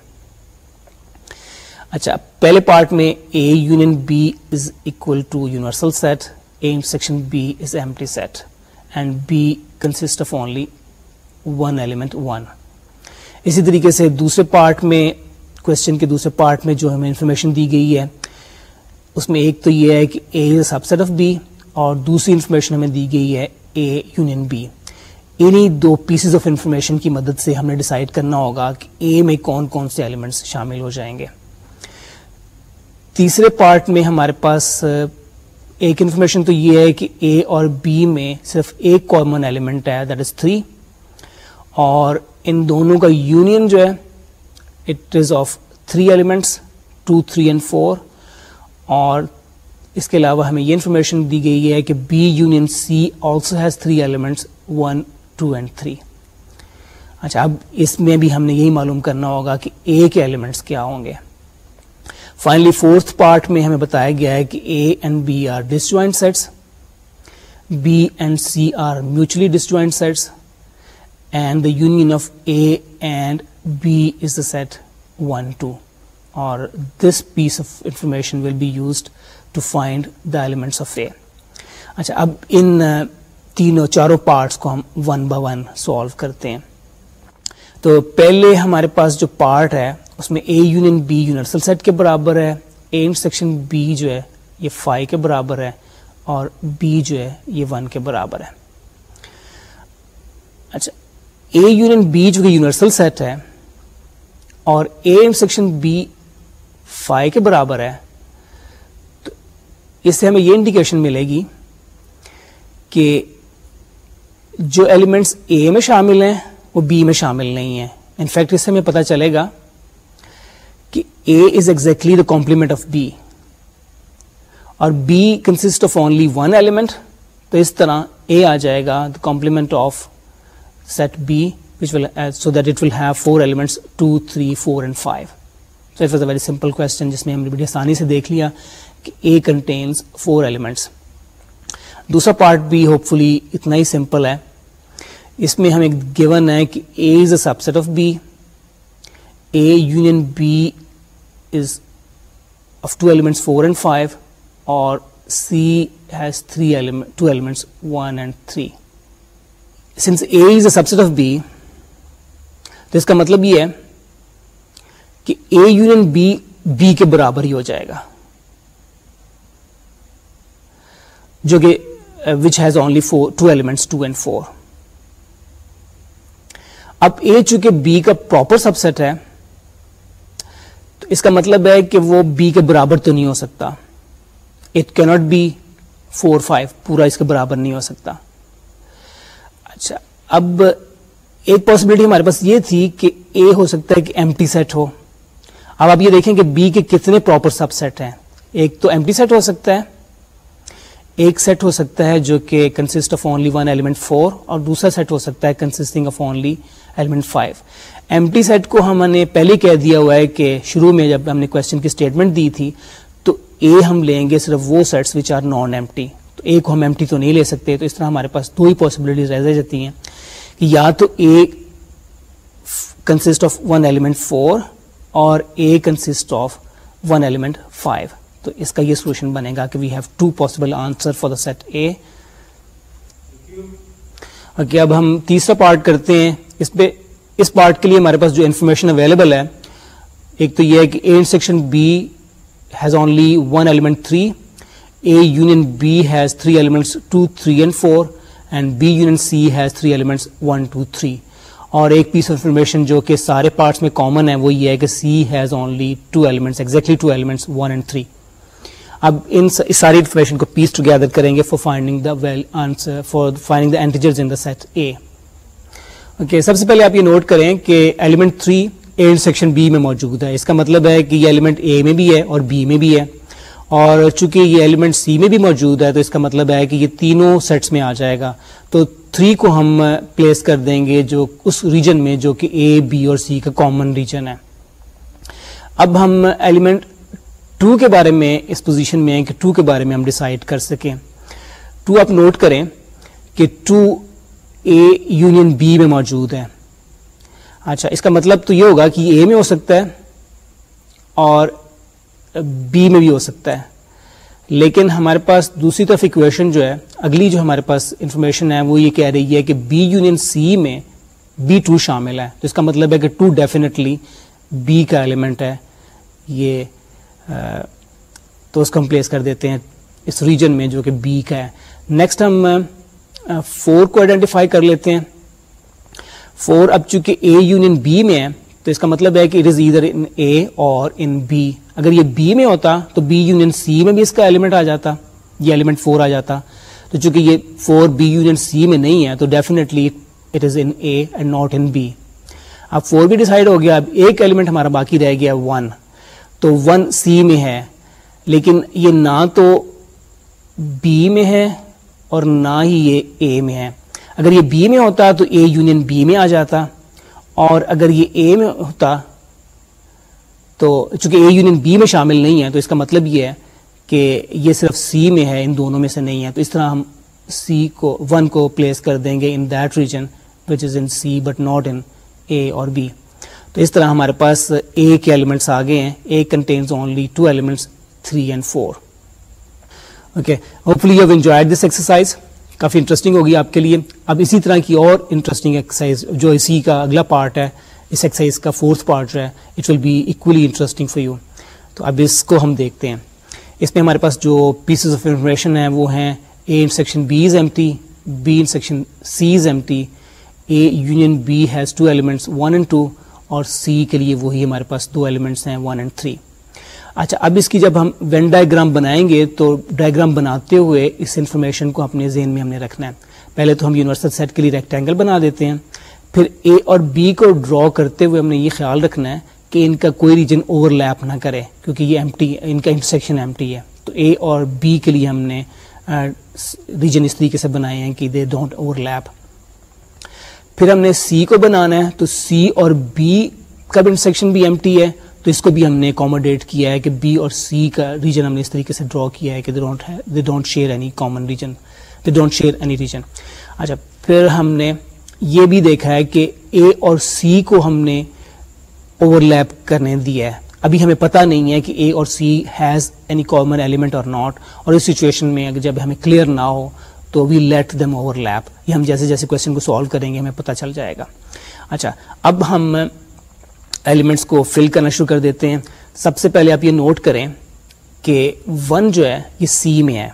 Speaker 1: اچھا پہلے پارٹ میں A union B is equal to universal set A section B is empty set and B consist of only one element one اسی طریقے سے دوسرے پارٹ میں کوشچن کے دوسرے پارٹ میں جو ہمیں انفارمیشن دی گئی ہے، اس میں ایک تو یہ ہے کہ A is subset of B اور دوسری انفارمیشن ہمیں دی گئی ہے اے یونین بی انہیں دو پیسز آف انفارمیشن کی مدد سے ہم نے ڈسائڈ کرنا ہوگا کہ اے میں کون کون سے ایلیمنٹس شامل ہو جائیں گے۔ تیسرے پارٹ میں ہمارے پاس ایک انفارمیشن تو یہ ہے کہ اے اور بی میں صرف ایک کامن ایلیمنٹ ہے دیٹ از تھری اور ان دونوں کا یونین جو ہے it is of three elements two three and four اور اس کے علاوہ ہمیں یہ انفارمیشن دی گئی ہے کہ B union C also has three elements one two and three اچھا اب اس میں بھی ہم نے یہی معلوم کرنا ہوگا کہ اے کے ایلیمنٹس کیا ہوں گے۔ فائنلی فورتھ پارٹ میں ہمیں بتایا گیا ہے کہ A and B are disjoint sets B and C are mutually disjoint sets and the union of A and B is the set one two اور this piece of information will be used to find the elements of A اچھا اب ان تینوں چاروں پارٹس کو ہم ون بائی ون سالو کرتے ہیں۔ تو پہلے ہمارے پاس جو پارٹ ہے، اس میں A union B universal set کے برابر ہے اے سیکشن بی جو ہے، یہ فائیو کے برابر ہے، اور بی جو ہے، یہ ون کے برابر ہے۔ اچھا اے یونین بی جو کہ یونیورسل سیٹ ہے، اور اے سیکشن بی فائیو کے برابر ہے، تو اس سے ہمیں یہ انڈیکیشن ملے گی کہ جو ایلیمنٹس اے میں شامل ہیں، وہ بی میں شامل نہیں ہیں۔ انفیکٹ اس سے ہمیں پتا چلے گا کہ A is exactly the complement of B اور B consist of only one element تو اس طرح اے آ جائے گا the complement of set B which will so that it will have four elements two three four and five so it was a very simple question جس میں ہم نے بڑی آسانی سے دیکھ لیا کہ اے کنٹینس فور ایلیمنٹس دوسرا پارٹ بھی ہوپ فلی اتنا ہی سمپل ہے۔ اس میں ہمیں گیون ہے کہ A is a subset of B A union B is of two elements four and five اور C has three two elements one and three since A is a subset of B تو اس کا مطلب یہ ہے کہ اے یونین بی بی کے برابر ہی ہو جائے گا۔ جو کہ which has only four two elements two and four اب اے چونکہ بی کا پراپر سب سیٹ ہے، تو اس کا مطلب ہے کہ وہ بی کے برابر تو نہیں ہو سکتا. اٹ کی ناٹ بی فور فائیو پورا اس کے برابر نہیں ہو سکتا. اچھا اب ایک پاسبلٹی ہمارے پاس یہ تھی کہ اے ہو سکتا ہے کہ ایم ٹی سیٹ ہو. اب آپ یہ دیکھیں کہ بی کے کتنے پراپر سب سیٹ ہیں. ایک تو ایم ٹی سیٹ ہو سکتا ہے ایک سیٹ ہو سکتا ہے جو کہ consist of only one element four اور دوسرا سیٹ ہو سکتا ہے consisting of only element five empty set کو ہم نے پہلے کہہ دیا ہوا ہے کہ شروع میں جب ہم نے کوشچن کی اسٹیٹمنٹ دی تھی، تو اے ہم لیں گے صرف وہ sets which are non empty تو اے کو ہم ایم ٹی تو نہیں لے سکتے، تو اس طرح ہمارے پاس دو ہی پاسبلٹیز رہ جاتی ہیں کہ یا تو A consist of one element four اور A consist of one element five تو اس کا یہ سولوشن بنے گا کہ we have two possible answer for the set A okay اب ہم تیسرا پارٹ کرتے ہیں. اس پہ، اس پارٹ کے لیے ہمارے پاس جو انفارمیشن اویلیبل ہے، ایک تو یہ ہے کہ A section B has only one element three A union B has three elements two three and four and B union C has three elements one two three اور ایک پیس آف انفارمیشن جو کہ سارے پارٹس میں کامن ہے، وہ یہ ہے کہ C has only two elements exactly two elements one and three اب ان ساری انفارمیشن کو پیس ٹوگیدر کریں گے for finding the well answer for finding the integers in the set A okay سب سے پہلے آپ یہ نوٹ کریں کہ element three A section B میں موجود ہے. اس کا مطلب ہے کہ یہ ایلیمنٹ اے میں بھی ہے اور بی میں بھی ہے. اور چونکہ یہ ایلیمنٹ سی میں بھی موجود ہے تو اس کا مطلب ہے کہ یہ تینوں سیٹس میں آ جائے گا. تو تھری کو ہم uh, پلیس کر دیں گے جو اس ریجن میں جو کہ اے بی اور سی کا کامن ریجن ہے. اب ہم ایلیمنٹ ٹو کے بارے میں اس پوزیشن میں کہ ٹو کے بارے میں ہم ڈسائڈ کر سکیں۔ ٹو آپ نوٹ کریں کہ ٹو اے یونین بی میں موجود ہے اچھا اس کا مطلب تو یہ ہوگا کہ یہ اے میں ہو سکتا ہے اور بی میں بھی ہو سکتا ہے۔ لیکن ہمارے پاس دوسری طرف اکویشن جو ہے، اگلی جو ہمارے پاس انفارمیشن ہے، وہ یہ کہہ رہی ہے کہ بی یونین سی میں بی ٹو شامل ہے۔ تو اس کا مطلب ہے کہ ٹو ڈیفینیٹلی بی کا ایلیمنٹ ہے۔ یہ تو اس کو ہم پلیس کر دیتے ہیں اس ریجن میں جو کہ بی کا ہے. نیکسٹ ہم فور کو آئیڈینٹیفائی کر لیتے ہیں. فور اب چونکہ اے یونین بی میں ہے، تو اس کا مطلب ہے کہ اٹ از ادھر ان اے اور ان بی اگر یہ بی میں ہوتا، تو بی یونین سی میں بھی اس کا ایلیمنٹ آ جاتا. یہ ایلیمنٹ فور آ جاتا. تو چونکہ یہ فور بی یونین سی میں نہیں ہے، تو definitely it is in A and not in B اب فور بھی ڈیسائڈ ہو گیا، اب ایک ایلیمنٹ ہمارا باقی رہ گیا ون تو ون سی میں ہے۔ لیکن یہ نہ تو بی میں ہے اور نہ ہی یہ اے میں ہے۔ اگر یہ بی میں ہوتا تو اے یونین بی میں آ جاتا۔ اور اگر یہ اے میں ہوتا تو چونکہ اے یونین بی میں شامل نہیں ہے تو اس کا مطلب یہ ہے کہ یہ صرف سی میں ہے، ان دونوں میں سے نہیں ہے۔ تو اس طرح ہم سی کو، ون کو پلیس کر دیں گے in that region which is in C but not in A اور بی تو اس طرح ہمارے پاس اے کے ایلیمنٹس آگے ہیں A contains only two elements three and four okay hopefully you enjoyed this exercise coffee interesting ہوگی آپ کے لیے۔ اب اسی طرح کی اور انٹرسٹنگ ایکسرسائز جو اسی کا اگلا پارٹ ہے، اس ایکسرسائز کا فورتھ پارٹ جو ہے it will be equally interesting for you تو اب اس کو ہم دیکھتے ہیں۔ اس میں ہمارے پاس جو پیسز آف انفارمیشن ہیں، وہ ہیں A intersection B is empty B intersection C is empty A union B has two elements one and two اور سی کے لیے وہی ہمارے پاس دو ایلیمنٹس ہیں ون اینڈ تھری اچھا اب اس کی جب ہم وین ڈائیگرام بنائیں گے تو ڈائیگرام بناتے ہوئے اس انفارمیشن کو اپنے ذہن میں ہم نے رکھنا ہے۔ پہلے تو ہم یونیورسل سیٹ کے لیے ریکٹینگل بنا دیتے ہیں۔ پھر اے اور بی کو ڈرا کرتے ہوئے ہم نے یہ خیال رکھنا ہے کہ ان کا کوئی ریجن اوور لیپ نہ کرے، کیونکہ یہ ایم ٹی ان کا انٹرسیکشن ایم ٹی ہے۔ تو اے اور بی کے لیے ہم نے ریجن اس طریقے سے بنائے ہیں کہ دے ڈونٹ اوور لیپ پھر ہم نے سی کو بنانا ہے، تو سی اور بی کا بھی انٹرسیکشن بھی ایم ٹی ہے، تو اس کو بھی ہم نے اکوموڈیٹ کیا ہے کہ بی اور سی کا ریجن ہم نے اس طریقے سے ڈرا کیا ہے کہ they don't share any common region they don't share any region اچھا پھر ہم نے یہ بھی دیکھا ہے کہ اے اور سی کو ہم نے اوور لیپ کرنے دیا ہے۔ ابھی ہمیں پتہ نہیں ہے کہ اے اور C has any common element اور ناٹ اور اس سچویشن میں اگر جب ہمیں کلیئر نہ ہو تو we let them overlap یہ ہم جیسے جیسے کوشچن کو سالو کریں گے، ہمیں پتہ چل جائے گا۔ اچھا اب ہم ایلیمنٹس کو فل کرنا شروع کر دیتے ہیں۔ سب سے پہلے آپ یہ نوٹ کریں کہ ون جو ہے، یہ سی میں ہے۔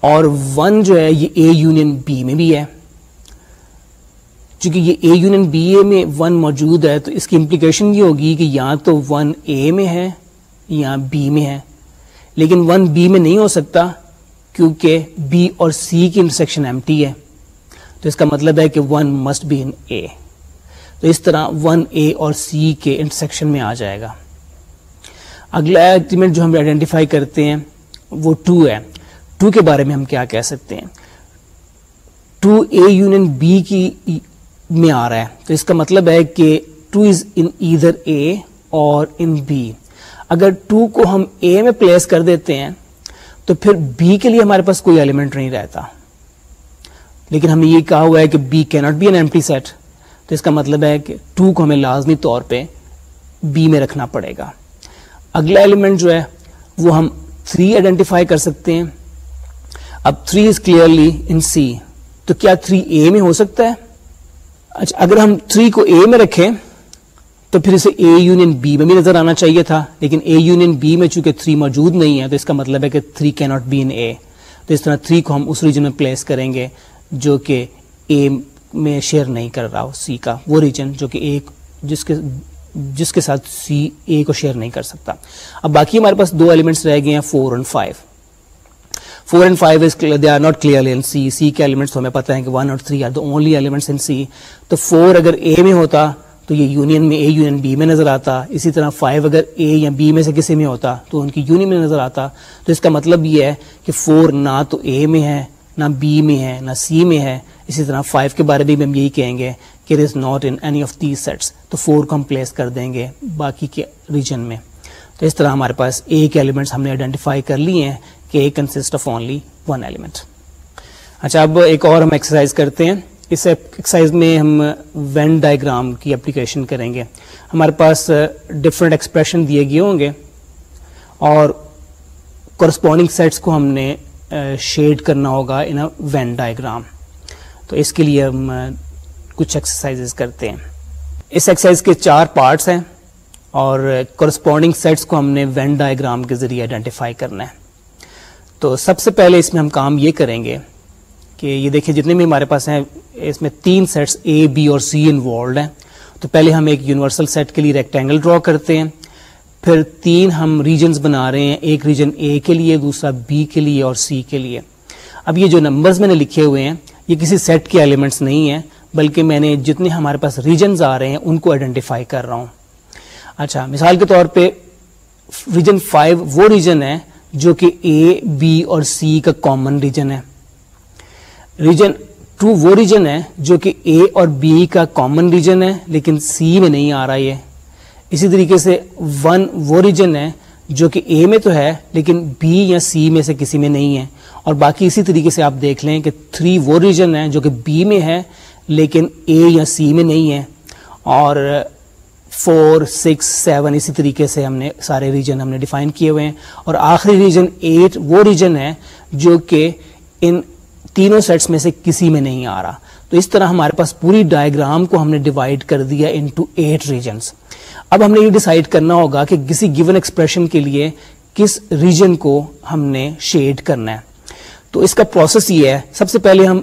Speaker 1: اور ون جو ہے، یہ اے یونین بی میں بھی ہے۔ چونکہ یہ اے یونین بی اے میں ون موجود ہے، تو اس کی امپلیکیشن یہ ہوگی کہ یا تو ون اے میں ہے یا بی میں ہے۔ لیکن ون بی میں نہیں ہو سکتا۔ کیونکہ بی اور سی کی انٹرسیکشن ایم ٹی ہے۔ تو اس کا مطلب ہے کہ one must be in A تو اس طرح ون اے اور سی کے انٹرسیکشن میں آ جائے گا۔ اگلا ایگریمنٹ جو ہم آئیڈینٹیفائی کرتے ہیں وہ ٹو ہے۔ ٹو کے بارے میں ہم کیا کہہ سکتے ہیں؟ ٹو اے یونین بی کی میں آ رہا ہے۔ تو اس کا مطلب ہے کہ ٹو از ان ایدر اے اور ان بی اگر ٹو کو ہم اے میں پلیس کر دیتے ہیں تو پھر بی کے لیے ہمارے پاس کوئی ایلیمنٹ نہیں رہتا۔ لیکن ہمیں یہ کہا ہوا ہے کہ بی کی not be an empty set تو اس کا مطلب ہے کہ ٹو کو ہمیں لازمی طور پہ بی میں رکھنا پڑے گا۔ اگلا ایلیمنٹ جو ہے وہ ہم تھری آئیڈینٹیفائی کر سکتے ہیں۔ اب three is clearly in C تو کیا تھری اے میں ہو سکتا ہے؟ اچھا اگر ہم 3 کو اے میں رکھیں تو پھر اسے اے یونین بی میں بھی نظر آنا چاہیے تھا، لیکن اے یونین بی میں چونکہ 3 موجود نہیں ہے تو اس کا مطلب ہے کہ 3 کی ناٹ بی ان اے تو اس طرح 3 کو ہم اس ریجن میں پلیس کریں گے جو کہ اے میں شیئر نہیں کر رہا ہو سی کا، وہ ریجن جو کہ ایک جس کے جس کے ساتھ سی اے کو شیئر نہیں کر سکتا۔ اب باقی ہمارے پاس دو ایلیمنٹس رہ گئے ہیں four and five four and five is they are not clear in C C کے ایلیمنٹس ہمیں پتہ ہے کہ ون اور three are the only elements in C تو فور اگر اے میں ہوتا تو یہ یونین میں اے، یونین بی میں نظر آتا۔ اسی طرح فائیو اگر اے یا بی میں سے کسی میں ہوتا تو ان کی یونین میں نظر آتا۔ تو اس کا مطلب یہ ہے کہ فور نہ تو اے میں ہے، نہ بی میں ہے، نہ سی میں ہے۔ اسی طرح فائیو کے بارے میں بھی ہم یہی کہیں گے کہ it is not in any of these sets تو فور کو ہم پلیس کر دیں گے باقی کے ریجن میں۔ تو اس طرح ہمارے پاس اے کے ایلیمنٹس ہم نے آئیڈینٹیفائی کر لیے ہیں کہ A consist of only one element اچھا اب ایک اور ہم ایکسرسائز کرتے ہیں۔ اس ایکسرسائز میں ہم وین ڈائیگرام کی اپلیکیشن کریں گے۔ ہمارے پاس ڈفرینٹ ایکسپریشن دیے گئے ہوں گے اور کورسپونڈنگ سیٹس کو ہم نے شیڈ کرنا ہوگا ان وین ڈائیگرام تو اس کے لیے ہم کچھ ایکسرسائز کرتے ہیں۔ اس ایکسرسائز کے چار پارٹس ہیں اور کورسپونڈنگ سیٹس کو ہم نے وین ڈائیگرام کے ذریعے آئیڈینٹیفائی کرنا ہے۔ تو سب سے پہلے اس میں ہم کام یہ کریں گے کہ یہ دیکھیں جتنے بھی ہمارے پاس ہیں، اس میں تین سیٹس اے بی اور سی انوالوڈ ہیں۔ تو پہلے ہم ایک یونیورسل سیٹ کے لیے ریکٹینگل ڈرا کرتے ہیں۔ پھر تین ہم ریجنز بنا رہے ہیں، ایک ریجن اے کے لیے، دوسرا بی کے لیے اور سی کے لیے۔ اب یہ جو نمبرز میں نے لکھے ہوئے ہیں، یہ کسی سیٹ کے ایلیمنٹس نہیں ہیں، بلکہ میں نے جتنے ہمارے پاس ریجنز آ رہے ہیں، ان کو آئیڈینٹیفائی کر رہا ہوں۔ اچھا مثال کے طور پہ ریجن فائیو وہ ریجن ہے جو کہ اے بی اور سی کا کامن ریجن ہے۔ ریجن ٹو وہ ریجن ہے جو کہ اے اور بی کا کامن ریجن ہے، لیکن سی میں نہیں آ رہا یہ۔ اسی طریقے سے ون وہ ریجن ہے جو کہ اے میں تو ہے، لیکن بی یا سی میں سے کسی میں نہیں ہے۔ اور باقی اسی طریقے سے آپ دیکھ لیں کہ تھری وہ ریجن ہے جو کہ بی میں ہے، لیکن اے یا سی میں نہیں ہے۔ اور فور سکس سیون اسی طریقے سے ہم نے سارے ریجن ہم نے ڈیفائن کیے ہوئے ہیں۔ اور آخری ریجن ایٹ وہ ریجن ہے جو کہ ان تینوں سیٹس میں سے کسی میں نہیں آ رہا۔ تو اس طرح ہمارے پاس پوری ڈائگرام کو ہم نے ڈیوائڈ کر دیا انٹو ایٹ ریجنس اب ہم نے یہ ڈیسائیڈ کرنا ہوگا کہ کسی گیون ایکسپریشن کے لیے کس ریجن کو ہم نے شیڈ کرنا ہے۔ تو اس کا پروسیس یہ ہے، سب سے پہلے ہم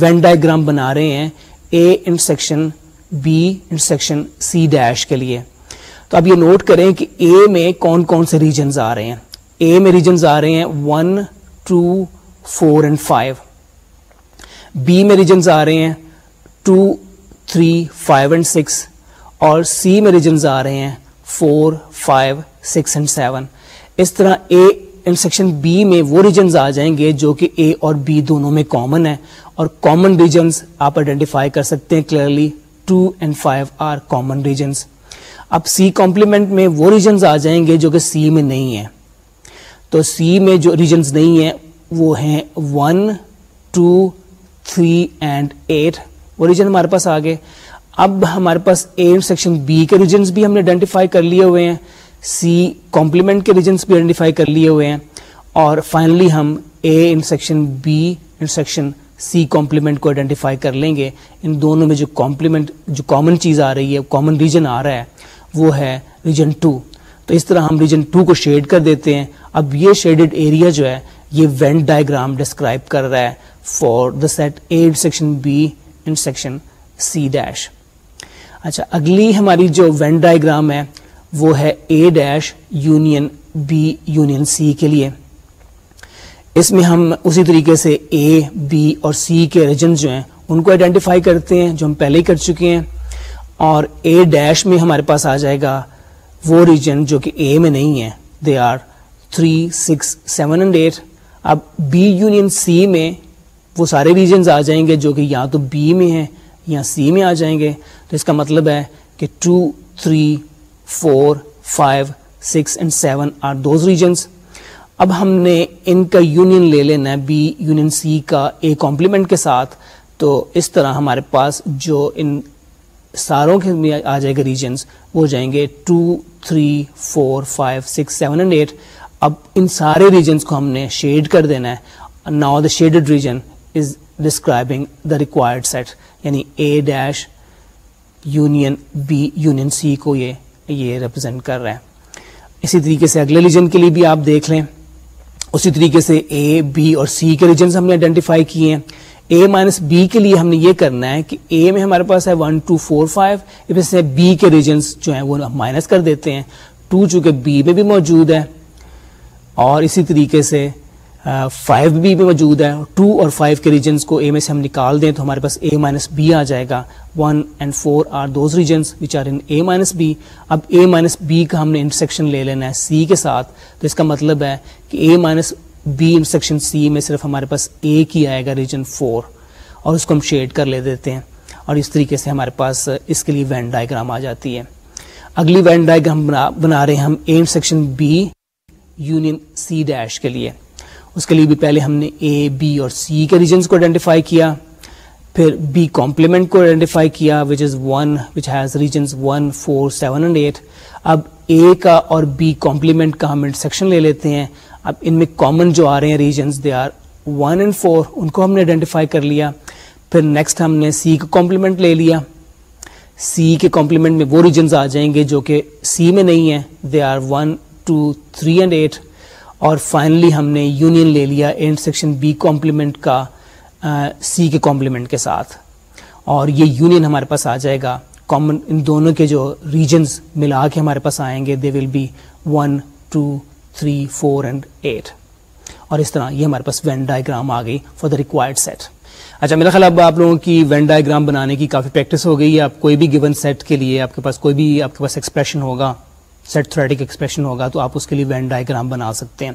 Speaker 1: وین ڈائگرام بنا رہے ہیں A intersection B intersection C dash کے لیے۔ تو اب یہ نوٹ کریں کہ اے میں کون کون سے ریجنز آ رہے ہیں۔ اے میں ریجنز آ رہے ہیں۔ One two four and five. B میں ریجنز آ رہے ہیں two, three, five and six. اور سی میں ریجنز آ رہے ہیں four, five, six and seven. اس طرح اے انٹرسیکشن بی میں وہ ریجنز آ جائیں گے جو کہ اے اور بی دونوں میں کامن ہے اور کامن ریجنز آپ آئیڈینٹیفائی کر سکتے ہیں clearly two and five are common regions اب سی کمپلیمنٹ میں وہ ریجنز آ جائیں گے جو کہ سی میں نہیں ہیں۔ تو سی میں جو ریجنز نہیں ہیں وہ ہیں one two three and eight وہ ریجن ہمارے پاس آ گئے اب ہمارے پاس اے سیکشن بی کے ریجنس بھی ہم نے آئیڈینٹیفائی کر لیے ہوئے ہیں. سی کمپلیمنٹ کے ریجنس بھی آئیڈینٹیفائی کر لیے ہوئے ہیں. اور فائنلی ہم A intersection B intersection C complement کو آئیڈینٹیفائی کر لیں گے. ان دونوں میں جو کمپلیمنٹ جو کامن چیز آ رہی ہے کامن ریجن آ رہا ہے، وہ ہے ریجن ٹو تو اس طرح ہم ریجن ٹو کو شیڈ کر دیتے ہیں. اب یہ شیڈڈ ایریا جو ہے یہ وینٹ ڈائگرام ڈسکرائب کر رہا ہے for the set A section B intersection C dash اچھا اگلی ہماری جو وین ڈائگرام ہے، وہ ہے A dash union B union C کے لیے۔ اس میں ہم اسی طریقے سے اے بی اور سی کے ریجنز جو ہیں، ان کو آئیڈینٹیفائی کرتے ہیں، جو ہم پہلے ہی کر چکے ہیں۔ اور اے ڈیش میں ہمارے پاس آ جائے گا وہ ریجن جو کہ اے میں نہیں ہے۔ They are three six seven and eight اب بی یونین سی میں وہ سارے ریجنز آ جائیں گے جو کہ یا تو بی میں ہیں یا سی میں آ جائیں گے۔ تو اس کا مطلب ہے کہ two three four five six and seven are those regions اب ہم نے ان کا یونین لے لینا ہے بی یونین سی کا اے کمپلیمنٹ کے ساتھ۔ تو اس طرح ہمارے پاس جو ان ساروں کے آ جائے گا ریجنس وہ جائیں گے two three four five six seven and eight اب ان سارے ریجنس کو ہم نے شیڈ کر دینا ہے. Now the shaded region is describing the required set یعنی A dash union B union C کو یہ یہ ریپرزینٹ کر رہا ہے اسی طریقے سے اگلے ریجن کے لیے بھی آپ دیکھ لیں. اسی طریقے سے اے بی اور سی کے ریجنس ہم نے آئیڈینٹیفائی کیے ہیں. اے مائنس بی کے لیے ہم نے یہ کرنا ہے کہ اے میں ہمارے پاس ہے ون ٹو فور فائیو اس سے بی کے ریجنس جو ہیں وہ مائنس کر دیتے ہیں. ٹو چونکہ بی میں بھی موجود ہے. اور اسی طریقے سے فائیو بی میں موجود ہے۔ ٹو اور فائیو کے ریجنس کو اے میں سے ہم نکال دیں تو ہمارے پاس اے مائنس بی آ جائے گا۔ One and four are those regions which are in A minus B اب اے مائنس بی کا ہم نے انٹرسیکشن لے لینا ہے سی کے ساتھ۔ تو اس کا مطلب ہے کہ A minus B intersection C میں صرف ہمارے پاس اے کی آئے گا ریجن فور اور اس کو ہم شیڈ کر لے دیتے ہیں۔ اور اس طریقے سے ہمارے پاس اس کے لیے وین ڈائگرام آ جاتی ہے۔ اگلی وین ڈائگرام بنا رہے ہیں ہم A intersection B union C dash کے لیے۔ اس کے لیے بھی پہلے ہم نے اے بی اور سی کے ریجنس کو آئیڈینٹیفائی کیا، پھر بی کمپلیمنٹ کو آئیڈینٹیفائی کیا which is one which has regions one four seven and eight اب اے کا اور بی کمپلیمنٹ کا ہم سیکشن لے لیتے ہیں۔ اب ان میں کامن جو آ رہے ہیں regions they are one and four ان کو ہم نے آئیڈینٹیفائی کر لیا۔ پھر نیکسٹ ہم نے سی کا کمپلیمنٹ لے لیا۔ سی کے کمپلیمنٹ میں وہ ریجنز آ جائیں گے جو کہ سی میں نہیں ہیں they are one two three and eight اور فائنلی ہم نے یونین لے لیا اینڈ سیکشن بی کمپلیمنٹ کا سی کے کمپلیمنٹ کے ساتھ۔ اور یہ یونین ہمارے پاس آ جائے گا۔ کامن ان دونوں کے جو ریجنز ملا کے ہمارے پاس آئیں گے they will be one two three four and eight اور اس طرح یہ ہمارے پاس وین ڈائگرام آ گئی فار دا ریکوائرڈ سیٹ اچھا میرا خیال اب آپ لوگوں کی وین ڈائگرام بنانے کی کافی پریکٹس ہو گئی۔ ہے آپ کوئی بھی گیون سیٹ کے لیے آپ کے پاس کوئی بھی، آپ کے پاس ایکسپریشن ہوگا۔ سیٹ تھریٹک ایکسپریشن ہوگا تو آپ اس کے لیے وین ڈائگرام بنا سکتے ہیں۔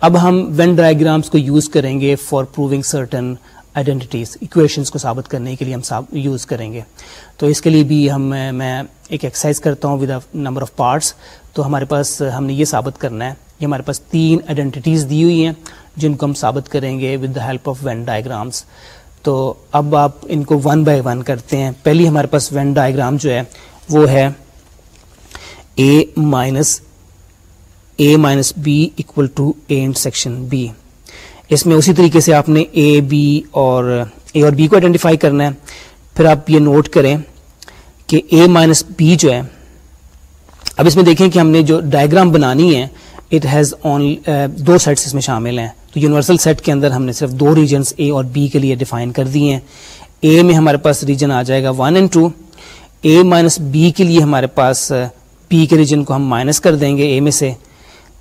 Speaker 1: اب ہم وین ڈائگرامس کو یوز کریں گے for proving certain identities equations کو ثابت کرنے کے لیے ہم یوز کریں گے۔ تو اس کے لیے بھی ہم میں ایک ایکسرسائز کرتا ہوں ود نمبر آف پارٹس تو ہمارے پاس ہم نے یہ ثابت کرنا ہے۔ یہ ہمارے پاس تین آئیڈینٹیز دی ہوئی ہیں جن کو ہم ثابت کریں گے with the help of Venn diagrams تو اب آپ ان کو ون بائی ون کرتے ہیں۔ پہلی ہمارے پاس وین ڈائگرام جو ہے وہ ہے A minus A minus B equal to A intersection B اس میں اسی طریقے سے آپ نے اے بی اور اے اور بی کو آئیڈینٹیفائی کرنا ہے. پھر آپ یہ نوٹ کریں کہ اے مائنس بی جو ہے، اب اس میں دیکھیں کہ ہم نے جو ڈائگرام بنانی ہے اٹ ہیز اون دو سیٹس اس میں شامل ہیں. تو یونیورسل سیٹ کے اندر ہم نے صرف دو ریجنس اے اور بی کے لیے ڈیفائن کر دیے ہیں. اے میں ہمارے پاس ریجن آ جائے گا one and two A minus B کے لیے ہمارے پاس uh, پی کے ریجن کو ہم مائنس کر دیں گے اے میں سے،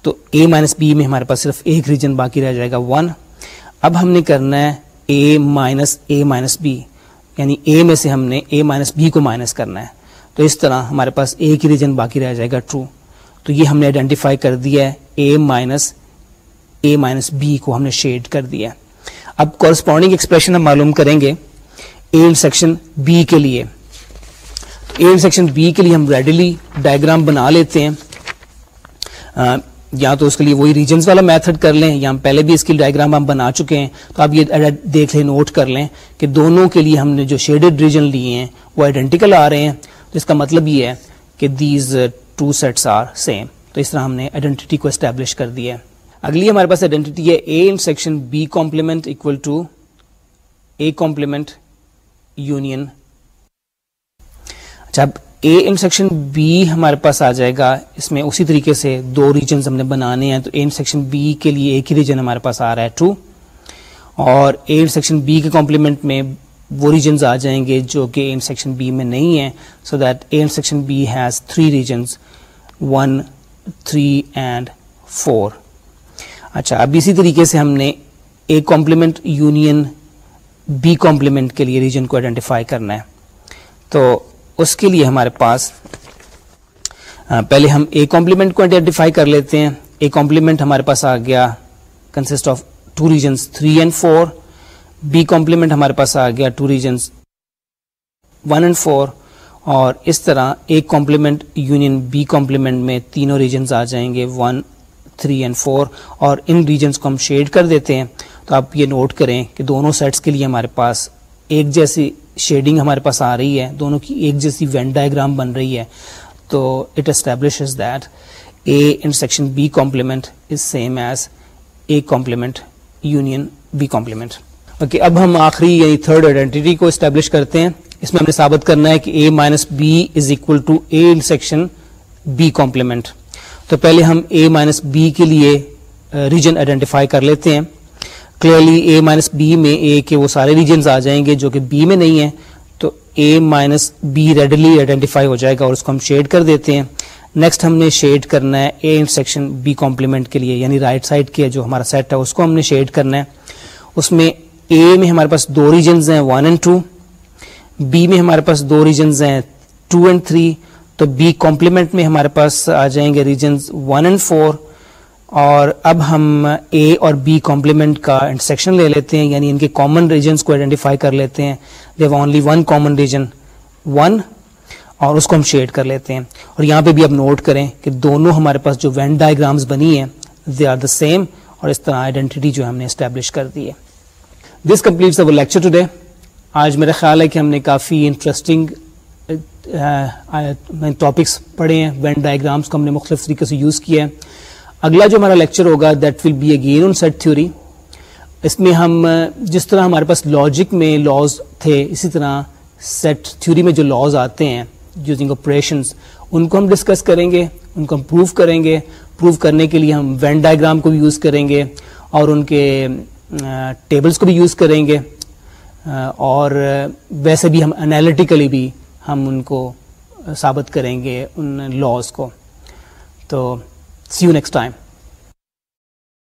Speaker 1: تو اے مائنس بی میں ہمارے پاس صرف ایک ریجن باقی رہ جائے گا، ون۔ اب ہم نے کرنا ہے A minus A minus B یعنی اے میں سے ہم نے اے مائنس بی کو مائنس کرنا ہے۔ تو اس طرح ہمارے پاس ایک ہی ریجن باقی رہ جائے گا، ٹرو۔ تو یہ ہم نے آئیڈینٹیفائی کر دیا ہے، A minus A minus B کو ہم نے شیڈ کر دیا اب کورسپونڈنگ ایکسپریشن ہم معلوم کریں گے اے سیکشن بی کے لیے۔ اے سیکشن بی کے لیے ہم ریڈیلی ڈائگرام بنا لیتے ہیں۔ یا تو اس کے لیے وہی ریجنس والا میتھڈ کر لیں، یا ہم پہلے بھی اس کی ڈائگرام ہم بنا چکے ہیں۔ تو آپ یہ دیکھ لیں نوٹ کر لیں کہ دونوں کے لیے ہم نے جو شیڈڈ ریجن لیے ہیں، وہ آئیڈینٹیکل آ رہے ہیں۔ تو اس کا مطلب یہ ہے کہ these two sets are same تو اس طرح ہم نے آئیڈینٹی کو اسٹیبلش کر دیا ہے۔ اگلی ہمارے پاس آئیڈینٹی ہے A intersection B complement equal to A complement union اچھا اب اے ان سیکشن بی ہمارے پاس آ جائے گا، اس میں اسی طریقے سے دو ریجنز ہم نے بنانے ہیں، تو اے ان سیکشن بی کے لیے ایک ہی ریجن ہمارے پاس آ رہا ہے ٹو اور اے ان سیکشن بی کے کمپلیمنٹ میں وہ ریجنز آ جائیں گے جو کہ اے ان سیکشن بی میں نہیں ہیں so that A intersection B has three regions one three and four اچھا اب اسی طریقے سے ہم نے A complement union B complement کے لیے ریجن کو آئیڈینٹیفائی کرنا ہے۔ تو اس کے لیے ہمارے پاس پہلے ہم اے کمپلیمنٹ کو آئیڈینٹیفائی کر لیتے ہیں۔ اے کمپلیمنٹ ہمارے پاس آ گیا consist of two regions three and four B complement ہمارے پاس آ گیا two regions one and four اور اس طرح ایک کمپلیمنٹ یونین بی کمپلیمنٹ میں تینوں ریجنز آ جائیں گے ون تھری اینڈ فور اور ان ریجنس کو ہم شیڈ کر دیتے ہیں۔ تو آپ یہ نوٹ کریں کہ دونوں سیٹس کے لیے ہمارے پاس ایک جیسی شیڈنگ ہمارے پاس آ رہی ہے، دونوں کی ایک جیسی وین ڈائگرام بن رہی ہے، تو it establish that A intersection B complement is same as A complement union B complement okay اب ہم آخری یعنی تھرڈ آئیڈینٹی کو اسٹیبلش کرتے ہیں۔ اس میں ہم نے ثابت کرنا ہے کہ A minus B is equal to A intersection B complement تو پہلے ہم اے مائنس بی کے لیے uh, ریجن آئیڈینٹیفائی کر لیتے ہیں۔ کلیئرلی اے مائنس بی میں اے کے وہ سارے ریجنز آ جائیں گے جو کہ بی میں نہیں ہیں، تو A minus B readily identify ہو جائے گا اور اس کو ہم شیڈ کر دیتے ہیں۔ نیکسٹ ہم نے شیڈ کرنا ہے اے سیکشن بی کمپلیمنٹ کے لیے یعنی رائٹ سائڈ کے جو ہمارا سیٹ ہے، اس کو ہم نے شیڈ کرنا ہے۔ اس میں اے میں ہمارے پاس دو ریجنز ہیں ون اینڈ ٹو بی میں ہمارے پاس دو ریجنز ہیں ٹو اینڈ تھری تو بی کمپلیمنٹ میں ہمارے پاس آ جائیں گے ریجنز ون اینڈ فور اور اب ہم اے اور بی کمپلیمنٹ کا انٹرسیکشن لے لیتے ہیں یعنی ان کے کامن ریجنس کو آئیڈینٹیفائی کر لیتے ہیں۔ They've only one common region one اور اس کو ہم شیڈ کر لیتے ہیں۔ اور یہاں پہ بھی اب نوٹ کریں کہ دونوں ہمارے پاس جو وین ڈائگرامس بنی ہیں دے آر دا سیم اور اس طرح آئیڈینٹی جو ہم نے اسٹیبلش کر دی ہے۔ This completes complete lecture today آج میرا خیال ہے کہ ہم نے کافی انٹرسٹنگ ٹاپکس پڑھے ہیں۔ وین ڈائگرامس کو ہم نے مختلف طریقے سے یوز کیا ہے اگلا جو ہمارا لیکچر ہوگا that will be again in set theory اس میں ہم، جس طرح ہمارے پاس لاجک میں لاز تھے، اسی طرح سیٹ تھیوری میں جو لاز آتے ہیں یوزنگ آپریشنس ان کو ہم ڈسکس کریں گے، ان کو ہم پروو کریں گے. پروو کرنے کے لیے ہم وین ڈائگرام کو بھی یوز کریں گے اور ان کے ٹیبلس کو بھی یوز کریں گے. اور ویسے بھی ہم انالیٹیکلی بھی ہم ان کو ثابت کریں گے ان لاس کو. تو سی یو نیکسٹ ٹائم